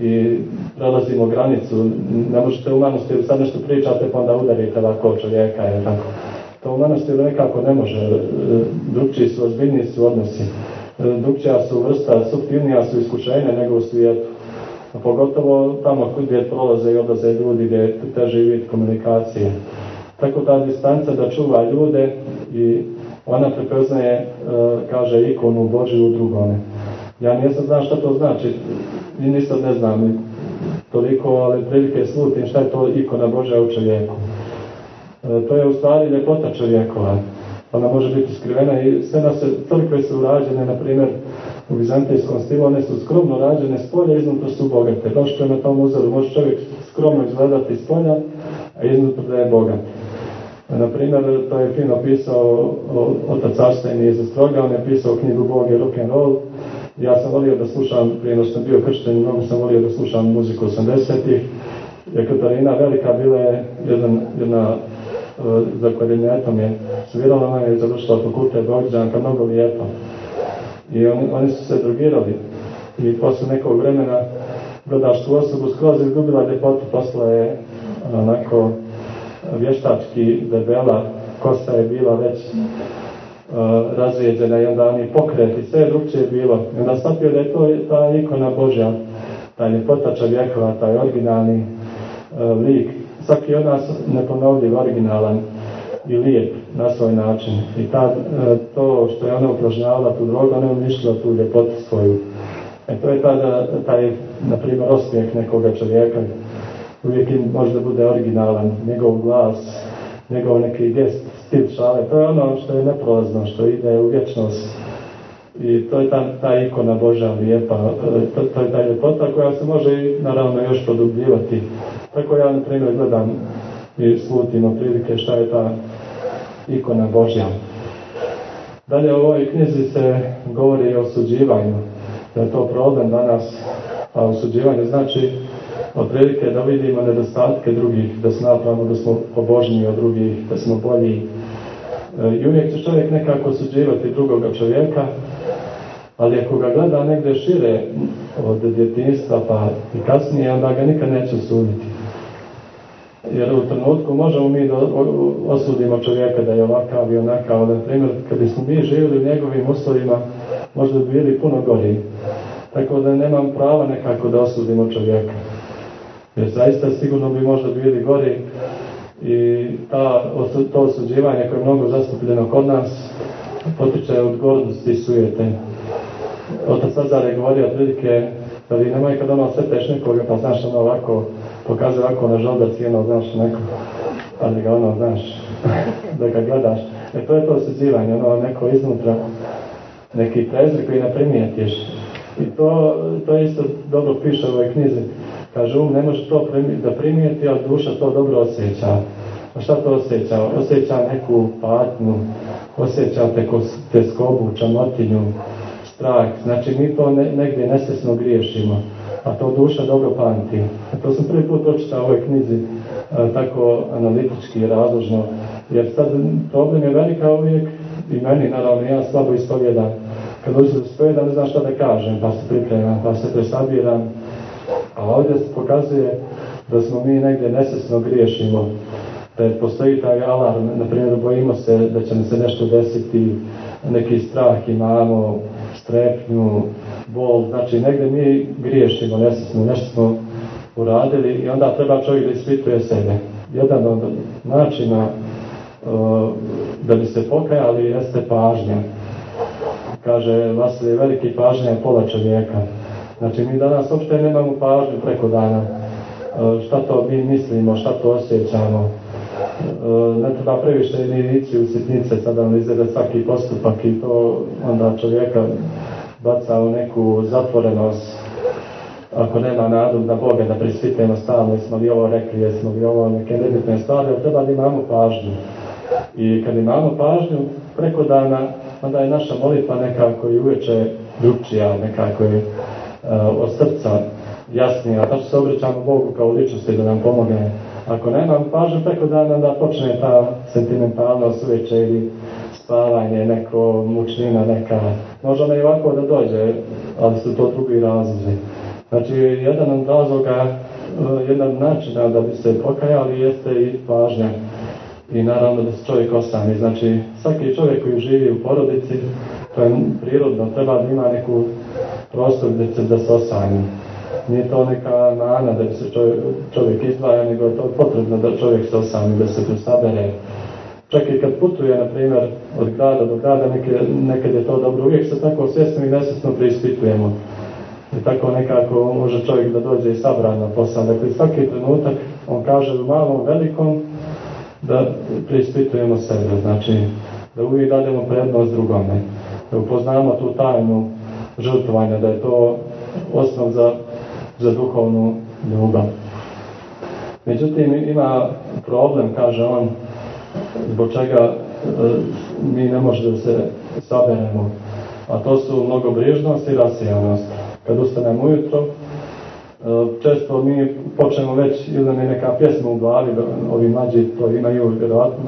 i prelazimo granicu. Ne možete u manastiru sad nešto pričate pa onda udarite ovako čovjeka, je tako. To u manastiru nekako ne može. Drugčiji su, ozbiljniji su odnosi. Drugčija su vrsta, subtilnija su iskušenja nego u svijetu. A pogotovo tamo gdje prolaze i odlaze ljudi gdje je teži vid komunikacije. Tako ta distanca da čuva ljude i ona prepoznaje, e, kaže, ikonu Božiju u drugome. Ja nisam znam šta to znači, i nisam ne znam toliko, ali prilike slutim šta je to ikona Božja u čovjeku. E, to je u stvari ljepota čovjekova. Ona može biti skrivena i sve nas crkve su urađene, na primjer, u vizantijskom stilu, one su skromno rađene s polja, iznutra su bogate. Kao što je na tom uzoru, može čovjek skromno izgledati s polja, a iznutra da je bogat. Na primjer, to je fino pisao otac Arsenij iz Stroga, on je pisao knjigu Bog and roll. Ja sam volio da slušam, prije što sam bio kršten, mnogo sam volio da slušam muziku 80-ih. Katarina Velika bila je jedan, jedna e, za je svirala, ona je završila fakultet Bogđanka, mnogo lijepa. I oni, oni su se drugirali. I posle nekog vremena gledaš tu osobu skroz izgubila ljepotu, posla je onako vještački debela, kosa je bila već uh, razrijeđena i onda oni i sve je bilo. I onda shvatio da je to ta ikona Božja, taj ljepota čovjekova, taj originalni uh, lik. Svaki od nas neponovljiv, originalan i lijep na svoj način. I ta, uh, to što je ona upražnjavala tu drogu, ona je uništila tu ljepotu svoju. E to je tada, taj, na primjer, osmijeh nekoga čovjeka uvijek im možda bude originalan, njegov glas, njegov neki gest, stil šale, to je ono što je neprolazno, što ide u vječnost. I to je ta, ta ikona Božja lijepa, to, to je ta ljepota koja se može i naravno još produbljivati. Tako ja na primjer gledam i slutim prilike šta je ta ikona Božja. Dalje u ovoj knjizi se govori o osuđivanju, da je to problem danas, a osuđivanje znači otprilike da vidimo nedostatke drugih, da smatramo da smo pobožniji od drugih, da smo bolji. I uvijek će čovjek nekako osuđivati drugoga čovjeka Ali ako ga gleda negde šire od djetinstva pa i kasnije, onda ga nikad neće suditi. Jer u trenutku možemo mi da osudimo čovjeka da je ovakav i onakav, na primjer, kad bismo mi živjeli u njegovim uslovima, možda bi bili puno gori. Tako da nemam prava nekako da osudimo čovjeka. Jer zaista sigurno bi možda bili gori i ta, to osuđivanje koje je mnogo zastupljeno kod nas potiče od gordosti i sujete. Otac Lazar je govorio otprilike da vi nemoj kad ono sreteš nekoga pa znaš ono ovako pokazuje ovako na žoldac i ono znaš neko ali ga ono znaš da ga gledaš. E to je to osuđivanje, ono neko iznutra neki prezir koji ne primijetiš. I to, to isto dobro piše u ovoj knjizi. Kaže, um ne može to da primijeti, ali duša to dobro osjeća. A šta to osjeća? Osjeća neku patnju, osjeća te skobu, čamotinju, strah. Znači, mi to ne, negdje nesvjesno griješimo. A to duša dobro pamti. A to sam prvi put očitao u ovoj knjizi tako analitički i razložno. Jer sad problem je velika uvijek i meni, naravno, ja slabo ispovjedam. Kad dođe se ispovjedam, ne znam šta da kažem, pa se pripremam, pa se presabiram, a ovdje se pokazuje da smo mi negdje nesvjesno griješimo, da postoji taj alarm, na primjer bojimo se da će nam se nešto desiti, neki strah imamo, strepnju, bol, znači negdje mi griješimo, nesvjesno, nešto smo uradili i onda treba čovjek da ispituje sebe. Jedan od načina da bi se pokajali jeste pažnja. Kaže Vasilij, veliki pažnja je pola čovjeka. Znači mi danas uopšte nemamo pažnju preko dana. E, šta to mi mislimo, šta to osjećamo. E, ne treba previše ni ići u sitnice, sada analizirati svaki postupak i to onda čovjeka baca u neku zatvorenost. Ako nema nadu na Boga da prisvitujemo stalno, jesmo li ovo rekli, jesmo li ovo neke nebitne stvari, ali treba da imamo pažnju. I kad imamo pažnju preko dana, onda je naša molitva nekako i uveče drugčija, nekako je od srca jasnije, a što se obraćamo Bogu kao ličnosti da nam pomogne. Ako nemam pažnju preko dana, da počne ta sentimentalnost uveče ili spavanje, neko mučnina neka. Može ona i ovako da dođe, ali su to drugi razlozi. Znači, jedan od razloga, e, jedan načina da bi se pokajali jeste i pažnja. I naravno da se čovjek osami. Znači, svaki čovjek koji živi u porodici, to je prirodno, treba da ima neku prostor gdje se da se osami. Nije to neka mana da se čovjek, izdvaja, nego je to potrebno da čovjek se osami, da se presabere. Čak i kad putuje, na primjer, od grada do grada, nekad, je to dobro. Uvijek se tako svjesno i nesvjesno preispitujemo. I tako nekako može čovjek da dođe i sabran na posao. Dakle, svaki trenutak, on kaže u malom, velikom, da preispitujemo sebe. Znači, da uvijek dademo prednost drugome. Da upoznamo tu tajnu žrtvovanja, da je to osnov za, za duhovnu ljubav. Međutim, ima problem, kaže on, zbog čega e, mi ne možemo da se saberemo. A to su mnogobrižnost i rasijanost. Kad ustanemo ujutro, e, često mi počnemo već, ili nam je neka pjesma u glavi, ovi mlađi to imaju vjerojatno,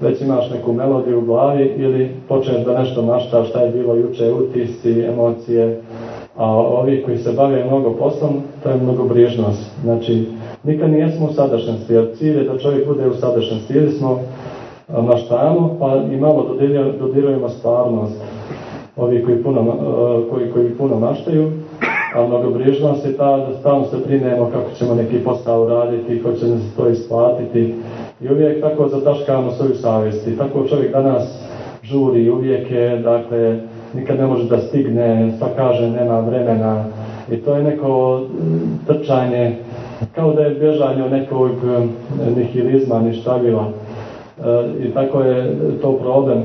već imaš neku melodiju u glavi ili počneš da nešto maštaš šta je bilo juče, utisci, emocije, a ovi koji se bave mnogo poslom, to je mnogobrižnost. Znači, nikad nijesmo u sadašnjosti, jer cilj je da čovjek bude u sadašnjosti. Ili smo maštamo, pa i malo dodirujemo stvarnost. Ovi koji puno, koji, koji puno maštaju, a mnogobrižnost je ta da stalno se brinemo kako ćemo neki posao raditi, kako će se to isplatiti, i uvijek tako zataškavamo svoju savjest. I tako čovjek danas žuri uvijek je, dakle, nikad ne može da stigne, sva kaže nema vremena. I to je neko trčanje, kao da je bježanje od nekog nihilizma, ništavila. E, I tako je to problem.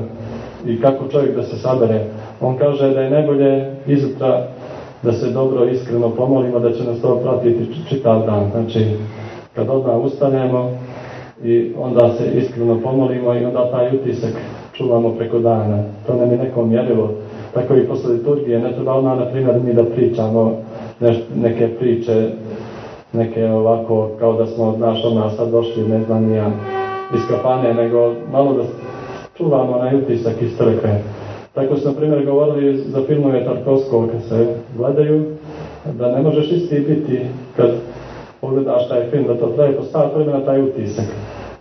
I kako čovjek da se sabere. On kaže da je najbolje izutra da se dobro iskreno pomolimo, da će nas to pratiti čitav dan. Znači, kad odmah ustanemo, i onda se iskreno pomolimo i onda taj utisak čuvamo preko dana. To nam je neko mjerilo. Tako i posle liturgije, ne treba ona, na primjer, mi da pričamo neke priče, neke ovako, kao da smo, znaš, ona sad došli, ne znam, nija, iz kafane, nego malo da čuvamo onaj utisak iz crkve. Tako su, na primjer, govorili za filmove Tarkovskog kad se gledaju, da ne možeš isti biti kad pogledaš taj film, da to traje po sat vremena taj utisak.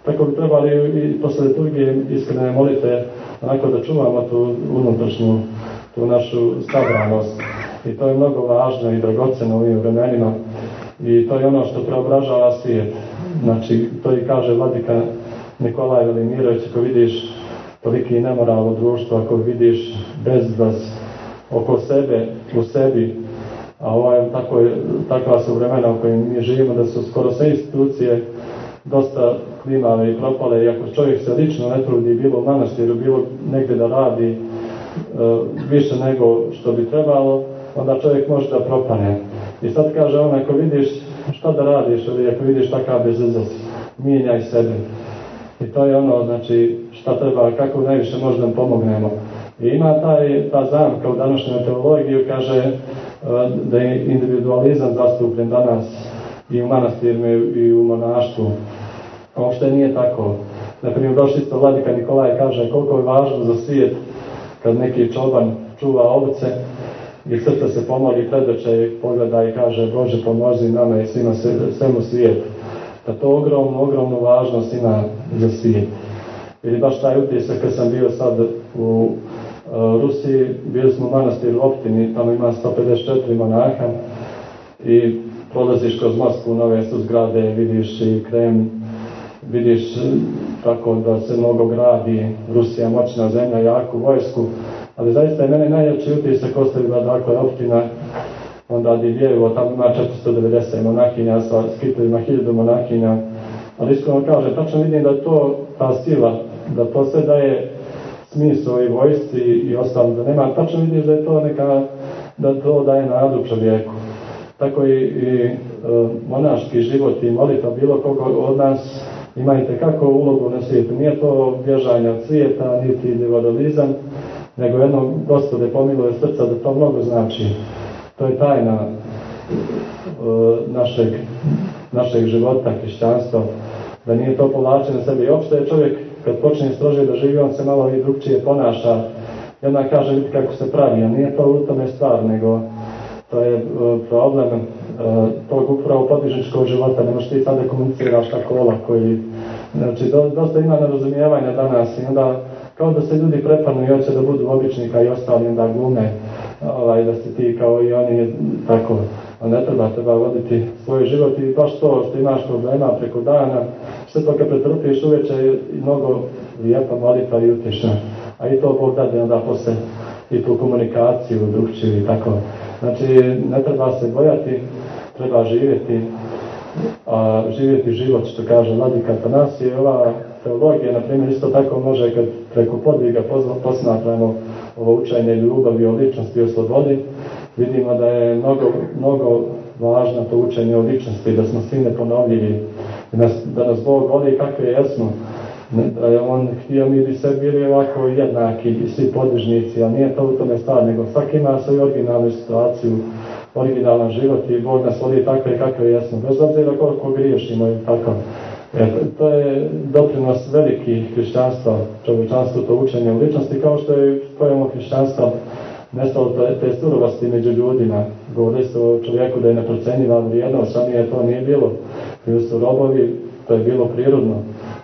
Tako bi trebali i posle liturgije iskrene molite onako da čuvamo tu unutrašnju, tu našu sabranost. I to je mnogo važno i dragoceno u ovim vremenima. I to je ono što preobražava svijet. Znači, to i kaže vladika Nikolaj Velimirović, ako vidiš toliki nemoral u društvu, ako vidiš bezglas oko sebe, u sebi, a ovaj, tako je, takva su vremena u kojim mi živimo, da su skoro sve institucije dosta klimave i propale i ako čovjek se lično ne trudi bilo u manastiru, bilo negde da radi e, više nego što bi trebalo, onda čovjek može da propane. I sad kaže on, ako vidiš šta da radiš ili ako vidiš takav bezizaz, mijenjaj sebe. I to je ono, znači, šta treba, kako najviše možda pomognemo. I ima taj, ta zamka u današnjoj teologiji, kaže e, da je individualizam zastupljen danas i u manastirima i u monaštvu. A uopšte nije tako. Naprimjer, došli isto vladika Nikolaj kaže koliko je važno za svijet kad neki čoban čuva ovce i srce se pomoli predoče i pogleda i kaže Bože pomozi nama i svima svemu svijetu. Da to ogromnu, ogromnu važnost ima za svijet. Ili baš taj utisak kad sam bio sad u uh, Rusiji, bili smo u manastiru Optini, tamo ima 154 monaha i prolaziš kroz Moskvu, nove su zgrade, vidiš i Krem, vidiš tako da se mnogo gradi, Rusija moćna zemlja, jaku vojsku, ali zaista je mene najjači utisak ostavila dakle Optina, onda Divjevo, tamo ima 490 monahinja sa skitovima 1000 monahinja, ali iskreno kaže, tačno vidim da to ta sila, da to sve daje smisao i vojsci i ostalo, da nema, tačno vidiš da je to neka, da to daje nadu čovjeku. Tako i, i e, monaški život i molitva bilo koga od nas imajte kako ulogu na svijetu. Nije to bježanje od svijeta, niti individualizam, nego jedno gospode pomiluje srca da to mnogo znači. To je tajna e, našeg, našeg života, hrišćanstva, da nije to povlačeno sebi. I opšte je čovjek, kad počne strože da živi, on se malo i drugčije ponaša. Onda kaže, vidite kako se pravi, a nije to u tome stvar, nego to je e, problem e, tog upravo podvižničkog života, ne možeš ti sad da komuniciraš tako olako i znači do, dosta ima nerazumijevanja danas i onda kao da se ljudi prepadnu i hoće da budu običnika i ostali onda glume ovaj, da se ti kao i oni tako a ne treba, treba voditi svoj život i baš to što imaš problema preko dana, sve to kad pretrpiš uveče je mnogo lijepa molitva i utješna. A i to Bog dade onda posle i tu komunikaciju drugčiju i tako. Znači, ne treba se bojati, treba živjeti, a živjeti život, što kaže Vladika Tanasije, ova teologija, na primjer, isto tako može kad preko podviga posmatramo ovo učenje ljubavi o ličnosti i o slobodi, vidimo da je mnogo, mnogo važno to učenje o ličnosti, da smo svi neponovljivi, da nas Bog voli kakve jesmo, da je on htio mi bi sve bili ovako jednaki i svi podvižnici, a nije to u tome stvar, nego svaki ima svoju originalnu situaciju, originalan život i Bog nas voli takve kakve jesmo, bez obzira koliko griješimo i tako. E, to je doprinos veliki hrišćanstva, čovječanstvo, to učenje u ličnosti, kao što je pojemo hrišćanstva nestalo te, te surovosti među ljudima. Govorili su o čovjeku da je neprocenjiva vrijednost, a nije to nije bilo. Bili su robovi, to je bilo prirodno.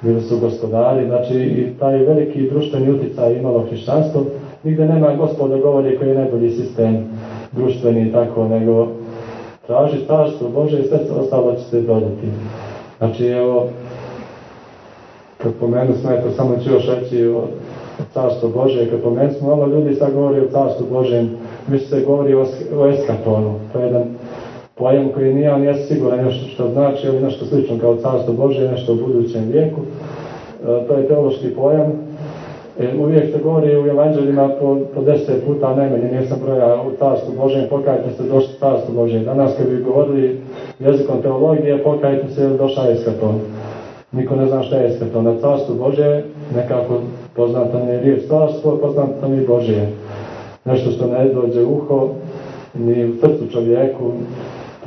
Bili su gospodari, znači i taj veliki društveni uticaj imalo hrišćanstvo. Nigde nema gospoda govori koji je najbolji sistem društveni i tako, nego traži carstvo Bože i sve ostalo će se dodati. Znači, evo, kad pomenu smo, eto, samo ću još reći o carstvo Bože, kad pomenu smo, malo ljudi sad govori o carstvu Božem, više se govori o, o eskatonu, to je jedan pojam koji nije, on je siguran nešto što znači, ali nešto slično kao carstvo Bože, nešto u budućem vijeku. E, to je teološki pojam. E, uvijek se govori u evanđeljima po, po deset puta najmanje, nisam broja u carstvu Božem, pokajte se došli carstvo Bože. Danas kad bi govorili jezikom teologije, pokajte se došao eskaton. Niko ne zna šta je eskaton. Na carstvo Bože nekako poznata mi je riječ carstvo, poznata mi Božije. Nešto što ne dođe u uho, ni u srcu čovjeku,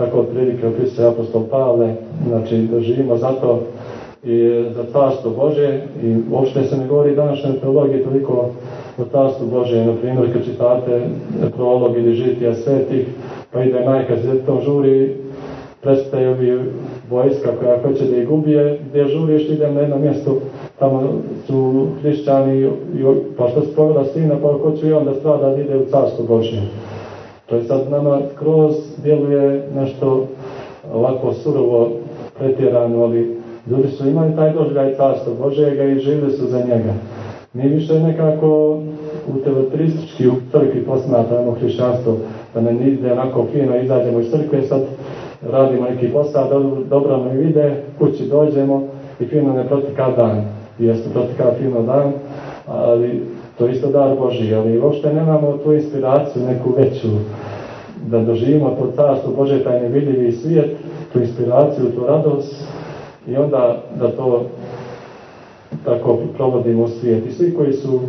tako otprilike opisuje apostol Pavle, znači da živimo zato i za carstvo Bože i uopšte se ne govori današnje teologije toliko o carstvu Bože, na primjer kad čitate prolog ili žitija svetih, pa ide majka s žuri, prestaje bi vojska koja hoće da ih ubije, gdje žuriš idem na jedno mjesto, tamo su hrišćani, pa što se pogleda sina, pa hoću i on da strada da ide u carstvo Božje. To je sad nama skroz djeluje nešto ovako surovo pretjerano, ali ljudi su imali taj doživljaj carstva Božjega i živjeli su za njega. Mi više nekako utilitaristički u crkvi posmatramo hrišćanstvo, da ne ide onako fino, izađemo iz crkve, sad radimo neki posao, dobro nam vide, kući dođemo i fino ne protika dan. I jeste protika fino dan, ali to je isto dar Boži, ali uopšte nemamo tu inspiraciju neku veću, da doživimo to carstvo Bože, taj nevidljivi svijet, tu inspiraciju, tu radost i onda da to tako provodimo u svijet. I svi koji su uh,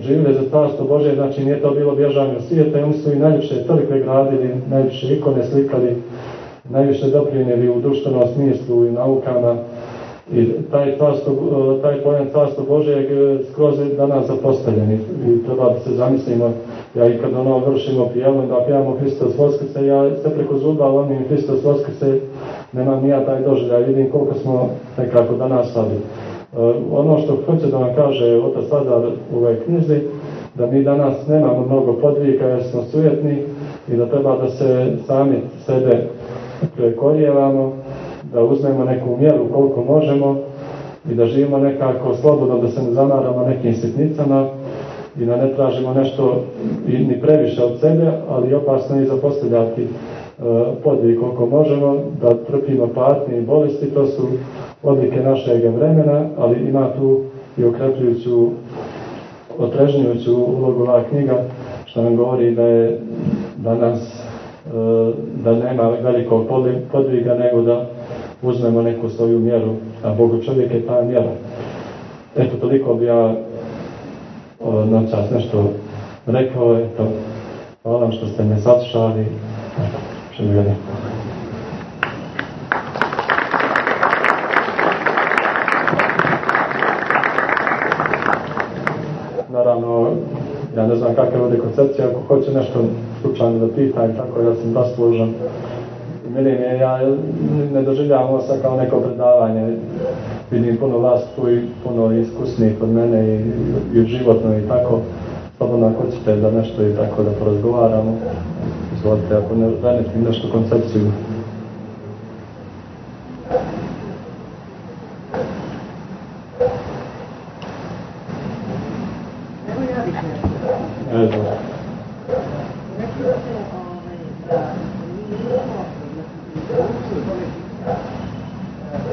živjeli za carstvo Bože, znači nije to bilo bježanje u svijeta, oni su i najljepše crkve gradili, najljepše ikone slikali, najviše doprinjeli u društvenom smislu i naukama. I taj, carstvo, uh, taj pojam carstvo Bože skroz je danas zapostavljen i treba da se zamislimo ja i kad ono vršimo pjevom, da pjevamo Hristos Voskrse, ja se preko zuba lomim Hristos Voskrse, nemam ni ja taj doživljaj, vidim koliko smo nekako danas sadi. Uh, ono što hoće da vam kaže Otac Sadar u ovoj knjizi, da mi danas nemamo mnogo podvika jer smo sujetni i da treba da se sami sebe prekorijevamo, da uzmemo neku mjeru koliko možemo i da živimo nekako slobodno, da se ne zamaramo nekim sitnicama i da ne tražimo nešto ni previše od sebe, ali opasno i zapostavljati e, podvig koliko možemo, da trpimo patnje i bolesti, to su odlike našeg vremena, ali ima tu i okrepljujuću, otrežnjujuću ulogu ova knjiga, što nam govori da je danas e, da nema velikog podviga, nego da uzmemo neku svoju mjeru, a Bogu čovjek je ta mjera. Eto, toliko bi ja noćas nešto rekao, eto, hvala što ste me saslušali, živjeli. Naravno, ja ne znam kakva je ovdje koncepcija, ako hoće nešto slučajno da pita i tako, ja sam raslužan. Meni je, ja ne doživljavam ovo sad kao neko predavanje, vidim puno vas tu i puno iskusnijih od mene i, i životno i tako. Slobodno ako ćete da nešto i tako da porazgovaramo, izvolite, ako ne nešto koncepciju. Evo ja bih nešto. Evo. Rekli ste ovaj, da mi nismo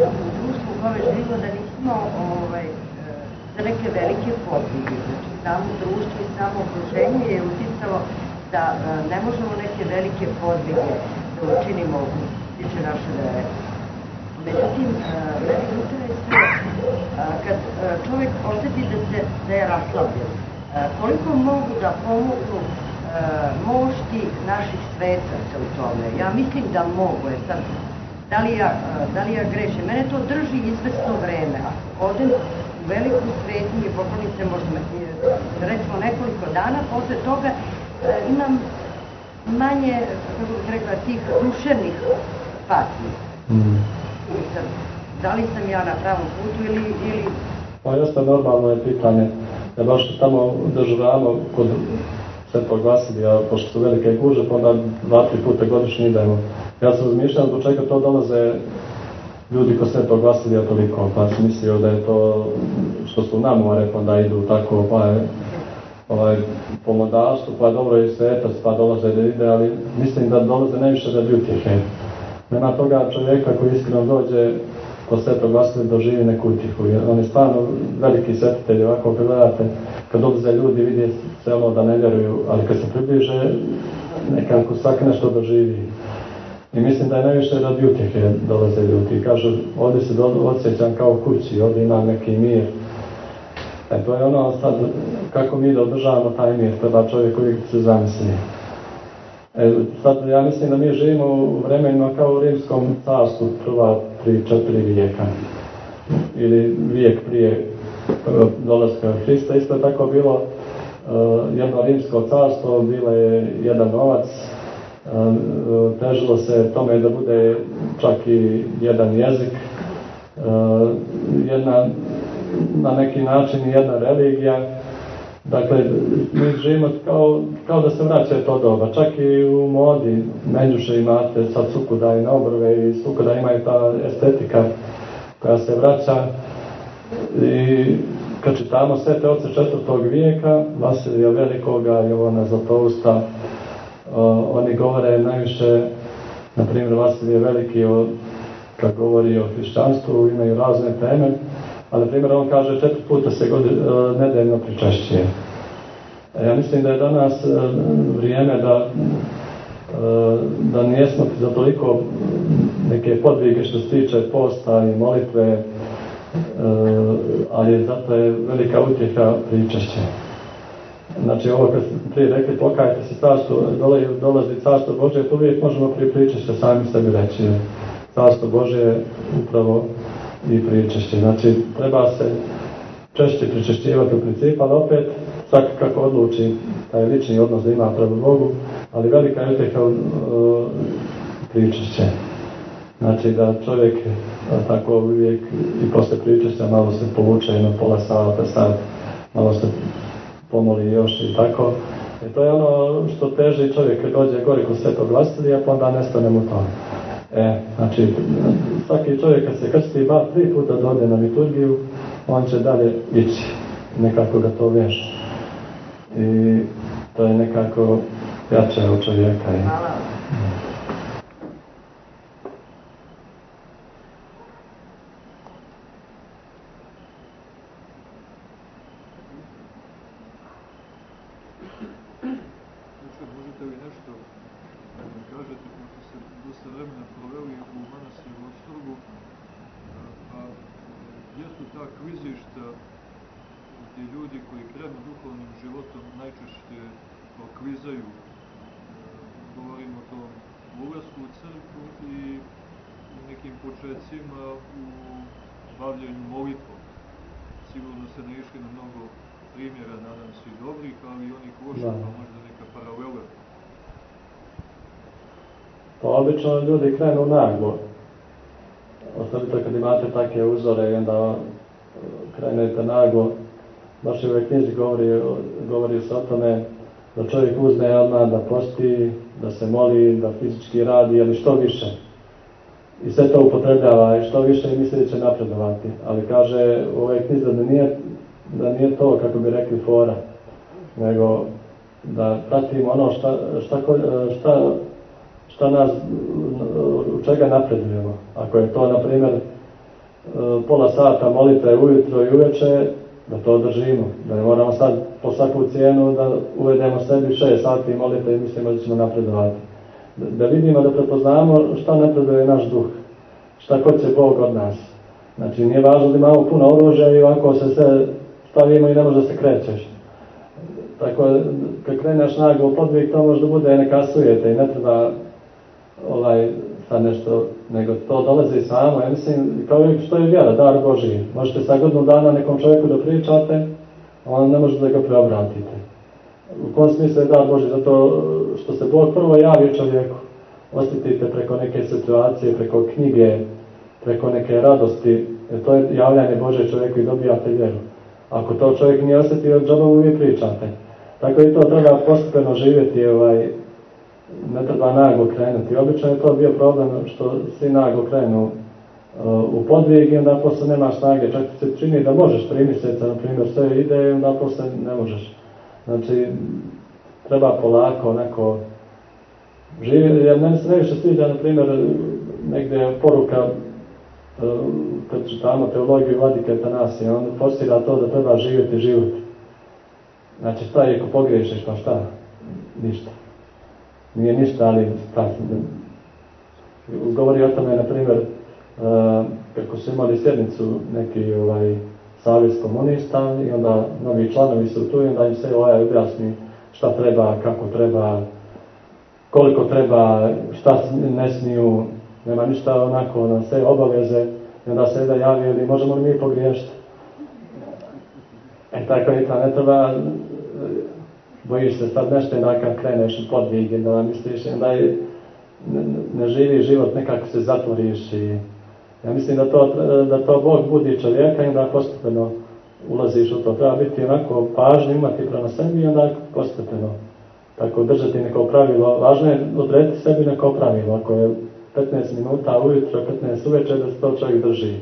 u društvu u kome živimo da nismo ovaj, za neke velike podvige. Znači, samo društvo i samo okruženje je uticalo da ne možemo neke velike podvige da učinimo u tiče naše vere. Međutim, meni interesuje kad čovjek osjeti da, se, da je raslabljen, koliko mogu da pomogu mošti naših svetaca u tome. Ja mislim da mogu, jer da li ja, da grešim. Mene to drži izvesno vreme. Odem u veliku svetnju i poklonim se možda recimo nekoliko dana, posle toga imam manje, kako bih rekla, tih duševnih patnji. Mm. Da li sam ja na pravom putu ili... ili... Pa jeste normalno je pitanje. Ja baš tamo državamo kod Svetog Vasilija, pošto su velike guže, pa onda dva, tri puta godišnje idemo. Ja sam razmišljao zbog čega to dolaze ljudi ko Svetog Vasilija toliko, pa sam mislio da je to što su nam more, pa da idu tako, pa je ovaj, pomodarstvo, pa dobro i svetac, pa dolaze ide, ali mislim da dolaze najviše bi utjehe. Nema toga čovjeka koji iskreno dođe po Svetog Vasilija doživi neku utjehu, jer on je stvarno veliki svetitelj, ovako kad gledate, kad dolaze ljudi vidi se ono da ne vjeruju, ali kad se približe, nekako svaki nešto doživi. I mislim da je najviše radi utjehe dolaze ljudi. Kažu, ovdje se osjećam kao kući, ovdje imam neki mir. E to je ono sad, kako mi da održavamo taj mir, treba čovjek uvijek se zamisli. E, sad ja mislim da mi živimo u vremenima kao u rimskom carstvu prva tri, četiri vijeka. ili vijek prije dolaska Hrista. Isto je tako bilo jedno rimsko carstvo, bilo je jedan novac, težilo se tome da bude čak i jedan jezik, jedna na neki način jedna religija, Dakle, mi živimo kao, kao da se vraća to doba. Čak i u modi, menjuše imate sad sukuda i obrve i sukuda imaju ta estetika koja se vraća. I kad čitamo sve te oce četvrtog vijeka, Vasilija Velikoga, Jovana Zlatousta, oni govore najviše, na primjer Vasilije Veliki, o, kad govori o hrišćanstvu, imaju razne teme, a na primjer on kaže četiri puta se god, uh, nedeljno pričašćuje. E, ja mislim da je danas uh, vrijeme da da nijesmo za toliko neke podvige što se tiče posta i molitve, ali zato je velika utjeha pričašće. Znači ovo kad prije rekli pokajte se carstvo, dolazi, carstvo Bože, to uvijek možemo prije pričašće sami sebi reći. Carstvo Bože upravo i pričešće. Znači, treba se češće pričešćivati u principu, ali opet svak kako odluči taj lični odnos da ima prema Bogu, ali velika je utjeha uh, pričešće. Znači da čovjek tako uvijek i posle pričešća malo se povuče jedno pola sata, sad malo se pomoli još i tako. I to je ono što teži čovjek kad dođe gore kod svetog Vasilija, pa onda nestane mu to. E, znači, svaki čovjek kad se krsti bar tri puta dode na liturgiju, on će dalje ići. Nekako ga to veže. I to je nekako jače od čovjeka. vremena proveli u manastiru Ostrugu, a gdje su ta kvizišta gdje ljudi koji krenu duhovnim životom najčešće kvizaju, e, govorimo o tom ulazku u crkvu i nekim početcima u bavljenju molitvom. Sigurno se ne išli na mnogo primjera, nadam se i dobrih, ali i onih loših, pa možda neka paralela. Hvala. obično ljudi krenu naglo. Ostavite kad imate takve uzore i onda krenete naglo. Baš je u knjizi govori, govori se o tome da čovjek uzme odmah da posti, da se moli, da fizički radi, ali što više. I sve to upotrebljava i što više misli da će napredovati. Ali kaže u ovoj knjizi da nije, da nije to, kako bi rekli, fora, nego da pratimo ono šta, šta, šta šta nas, u čega napredujemo. Ako je to, na primjer, e, pola sata molite ujutro i uveče, da to držimo. Da ne moramo sad po svaku cijenu da uvedemo sebi šest sati molite i mislimo da ćemo napredovati. Da, vidimo, da prepoznamo šta napreduje naš duh. Šta hoće Bog od nas. Znači, nije važno da imamo puno oružja i ovako se sve stavimo i ne može da se krećeš. Tako, kad kreneš naglo u podvig, to može da bude neka sujeta i ne treba ovaj, sa nešto, nego to dolazi samo, ja mislim, kao što je vjera, dar Boži. Možete sa godinu dana nekom čovjeku da pričate, on ne može da ga preobratite. U kom smislu je dar Boži? Zato što se Bog prvo javi čovjeku. Osjetite preko neke situacije, preko knjige, preko neke radosti, jer to je javljanje Bože čovjeku i dobijate vjeru. Ako to čovjek nije osjetio, džabovu vi pričate. Tako i to treba postupeno živjeti ovaj, ne treba naglo krenuti. Obično je to bio problem što svi naglo krenu uh, u podvig i onda posle nema snage. Čak se čini da možeš tri mjeseca, na primjer, sve ide i onda posle ne možeš. Znači, treba polako, onako, živi, jer meni se najviše sviđa, na primjer, negdje poruka uh, kad čitamo teologiju Vladike Tanasije, on postira to da treba živjeti život. Znači, šta je ako pogriješiš, pa šta? Ništa nije ništa, ali tako. Govori o tome, na primjer, uh, kako su imali sjednicu neki ovaj, savez komunista i onda novi članovi su tu i onda im se ovaj objasni šta treba, kako treba, koliko treba, šta ne smiju, nema ništa onako na sve obaveze I onda se da javi, ili možemo li mi pogriješiti? E tako to, ne treba, bojiš se sad nešto i kad kreneš u podvig, da misliš, onda je, ne, živi život, nekako se zatvoriš i ja mislim da to, da to Bog budi čovjeka i onda postupeno ulaziš u to. Treba biti onako pažnje, imati prema sebi i onda postupeno. Tako držati neko pravilo. Važno je odrediti sebi neko pravilo. Ako je 15 minuta ujutro, 15 uveče, da se to čovjek drži.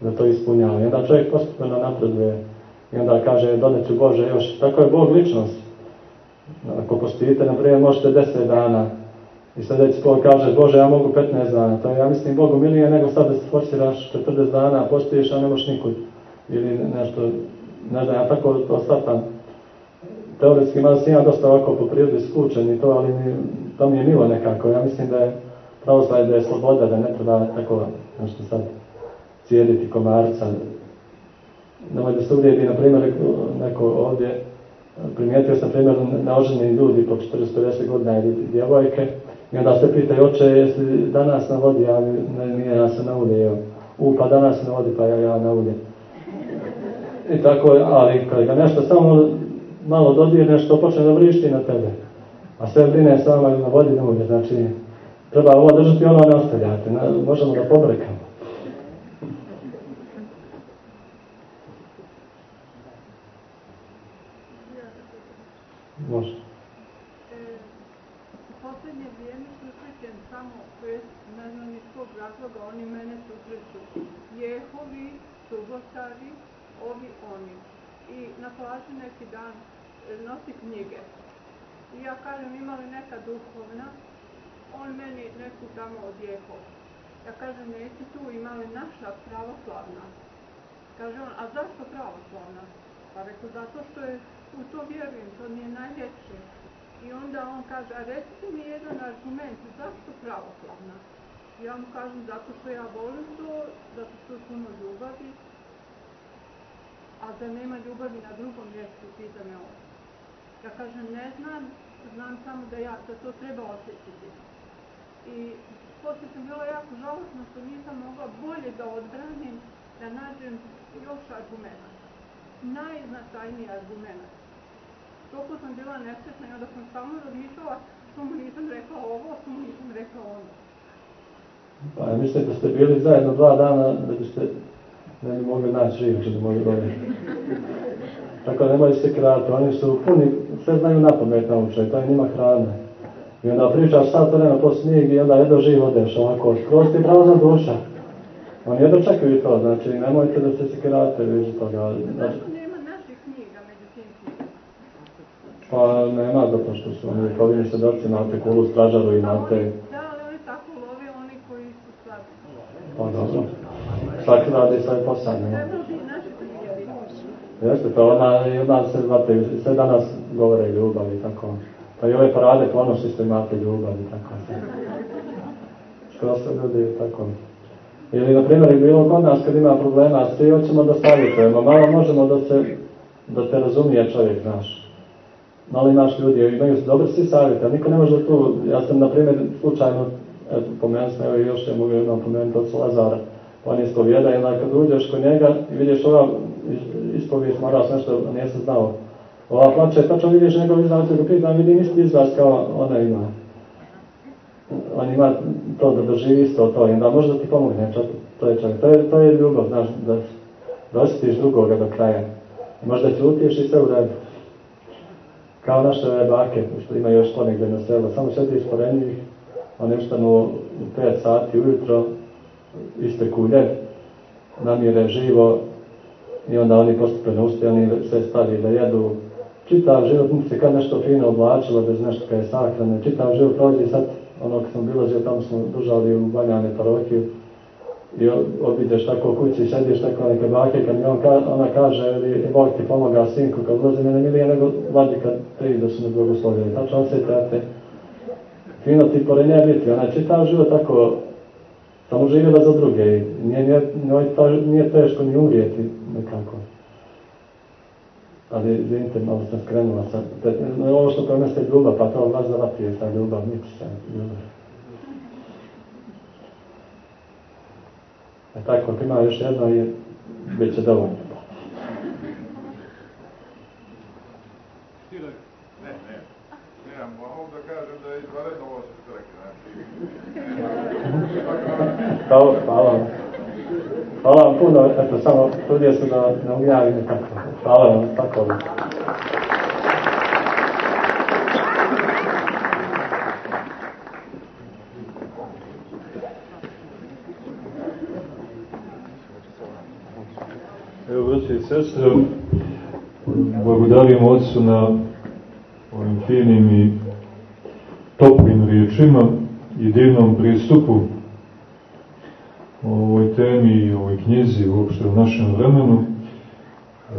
Da to ispunjava. I onda čovjek postupeno napreduje. I onda kaže, doneću Bože još. Tako je Bog ličnost. Ako postite, na primjer, možete 10 dana. I sljedeći pol kaže, Bože, ja mogu 15 dana. To ja mislim, Bogu milije nego sad da se forsiraš 40 dana, a postiješ, a ne možeš nikud ili nešto, ne znam, ja tako to shvatam. Teoretski malo sam dosta ovako po prirodi skučen i to, ali mi, to mi je milo nekako. Ja mislim da je pravoslavlje da je sloboda, da ne treba tako nešto sad cijediti komarca. Nemoj da se uvrijedi, na primjer, neko ovdje, primijetio sam primjer neoženi ljudi po 450 godina ili djevojke i onda se pitaju, oče, jesi danas na vodi, ja ne, nije, ja sam na ulje, u, pa danas na vodi, pa ja, ja na ulje. I tako, ali kad ga nešto samo malo dodirne, što počne da vrišti na tebe. A sve brine samo na vodi na ulje, znači treba ovo držati, ono ne ostavljati, možemo da pobrekamo. Može. poslednje vrijeme susrećem samo, ne znam iz kog razloga, oni mene susreću. Jehovi, subotari, ovi, oni. I na plaži neki dan e, nosi knjige. I ja kažem, ima li neka duhovna? On meni neku tamo odjehao. Ja kažem, neći tu, ima li naša pravoslavna? Kaže on, a zašto pravoslavna? Pa rekao, zato što je u to vjerujem, to mi je najljepše. I onda on kaže, a recite mi jedan argument, zašto pravoslavna? Ja mu kažem, zato što ja volim to, zato što puno ljubavi, a da nema ljubavi na drugom mjestu, pita me on. Ja kažem, ne znam, znam samo da ja, da to treba osjećati. I poslije sam bila jako žalostna što nisam mogla bolje da odbranim, da nađem još argumenta. Najznačajniji argument. Toliko sam bila nesretna i onda sam samo razmišljala što mu nisam rekla ovo, što mu nisam rekla ono. Pa mislite da ste bili zajedno dva dana da biste ne bi mogli naći živ, što bi mogli dobiti. Tako da nemoj se krati, oni su puni, sve znaju na pamet nauče, to je njima hrana. I onda pričaš sad vremena po snijeg i onda jedno živ odeš ovako, skroz ti prazna duša. Oni jedno čekaju to, znači nemojte da se sekrate, vidite toga. Znači, nema naših knjiga među tim knjigama? Pa nema, zato što su oni povini svedoci na te kulu stražaru i na te... Da, ali oni tako love oni koji su slabi. Pa dobro. Svaki radi svoj posao. Ne? Jeste, to ona, i ona se znate, sve danas govore ljubav i tako. Pa i ove parade ponoš isto imate ljubav i tako. Skoro se ljudi tako. Ili, na primjer, je bilo kod nas kad ima problema, svi hoćemo da savjetujemo, malo možemo da se, da te razumije čovjek, znaš. Malo imaš ljudi, imaju dobri svi savjeti, niko ne može tu, ja sam, na primjer, slučajno, eto, pomenuo sam, evo još je mogu jednom pomenuti od Lazara, on je ispovjeda i onda kad uđeš kod njega i vidiš ova ispovijest, moraš nešto, a nije se znao. Ova plače, tačno vidiš njegov izraz, ga pitan, vidim isti izraz kao ona ima. On ima to da doživi isto to i onda može da ti pomogne, čo, to je čovjek. To je, to je ljubav, znaš, da, da osjetiš drugoga do kraja. Možda ćutiš i sve u redu. Kao naše bake, što ima još ponegdje na selu, samo sjediš pored njih, oni ustanu u 5 sati ujutro, isteku ljev, namire živo i onda oni postupeno oni sve stavi da jedu. Čitav život mu se kad nešto fino oblačilo bez nešto kad je sahrane. Čitav život prođe sad, ono kad sam bilazio, tamo smo držali u Banjane parokiju i obiđeš tako u kući i sediš tako neke bake, kad mi on ka, ona kaže, ili Bog ti pomoga sinku, kad ulazi mene milije nego vladika tri da su me blagoslovili. Tačno osjetate, fino ti pored nje biti, ona čitav život tako samo živjela za druge i nije, nije, nije, nije teško ni umrijeti nekako. Ali, izvinite, malo sam skrenula sad. Ovo što preneste ljubav, pa to vas zavatije sa ljubav, niti sa ljubav. A tako, ako ima još jedno, je, bit će dovoljno. Ne, ne. Nemam, mogu da kažem da je izvanredno ovo što ste rekli. Hvala, hvala vam. Hvala vam puno, eto, samo trudio se da ne ugljavim nekako. Hvala vam, tako vam. Evo, braće i sestre, blagodarimo Otcu na ovim finim i toplim riječima i divnom pristupu ovoj temi i ovoj knjizi uopšte u našem vremenu. E,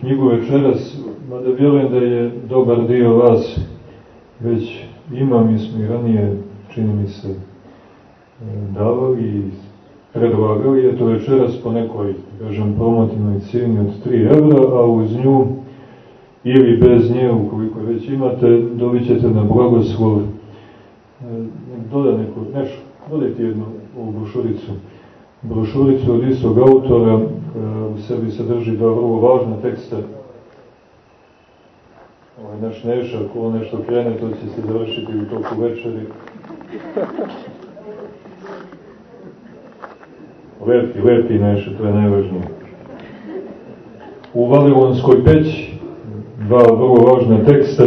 knjigu večeras, mada vjerujem da je dobar dio vas već ima, mi smo i ranije, čini mi se, e, davali i predlagali, je to večeras po nekoj, kažem, promotivnoj cijeni od 3 evra, a uz nju ili bez nje, ukoliko već imate, dobit ćete na blagoslov, e, doda neko, nešto, dodajte jednu ovu brošuricu. Brošuricu od istog autora, koja u sebi sadrži dva vrlo važna teksta. Ovaj naš Neša, ako nešto krene, to će se završiti u toku večeri. Lepi, lepi Neša, to je najvažnije. U Vavilonskoj peći, dva vrlo važna teksta,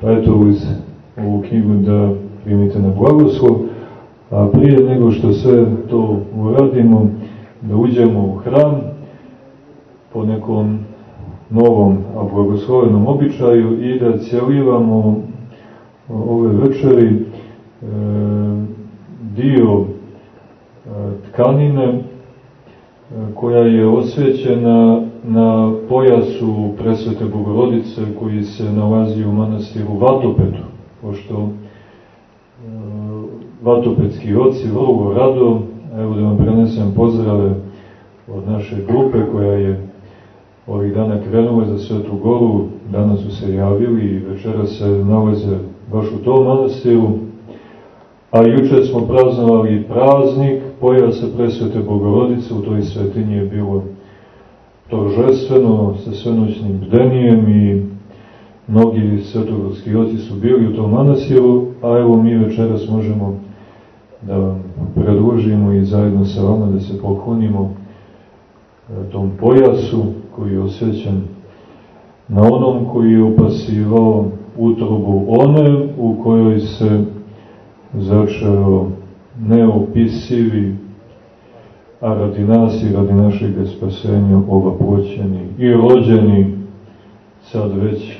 pa eto uz ovu knjigu da primite na blagoslov, a prije nego što sve to uradimo, da uđemo u hram po nekom novom, a blagoslovenom običaju i da cijelivamo ove večeri e, dio e, tkanine e, koja je osvećena na pojasu presvete Bogorodice koji se nalazi u manastiru Vatopetu, pošto e, vatopetski oci vrlo rado, evo da vam prenesem pozdrave od naše grupe koja je ovih dana krenula za Svetu Goru, danas su se javili i večera se nalaze baš u tom manastiru, a juče smo praznovali praznik pojasa presvete Bogorodice, u toj svetinji je bilo toržestveno sa svenoćnim bdenijem i mnogi svetogorski oci su bili u tom manastiru, a evo mi večeras možemo da vam predložimo i zajedno sa vama da se poklonimo e, tom pojasu koji je osjećan na onom koji je opasivao utrobu one u kojoj se začeo neopisivi a radi nas i radi našeg spasenja ovaproćeni i rođeni sad već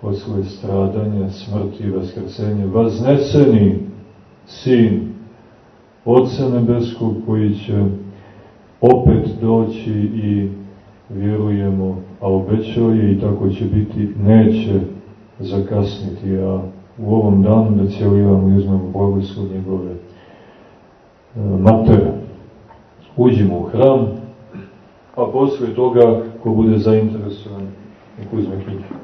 posle stradanja, smrti i vaskrsenja, vazneseni sin Otca Nebeskog koji će opet doći i vjerujemo, a obećao je i tako će biti, neće zakasniti, a u ovom danu da cijelivamo i uzmemo blagoslov njegove matere. Uđimo u hram, a posle toga, ko bude zainteresovan, nek uzme knjige.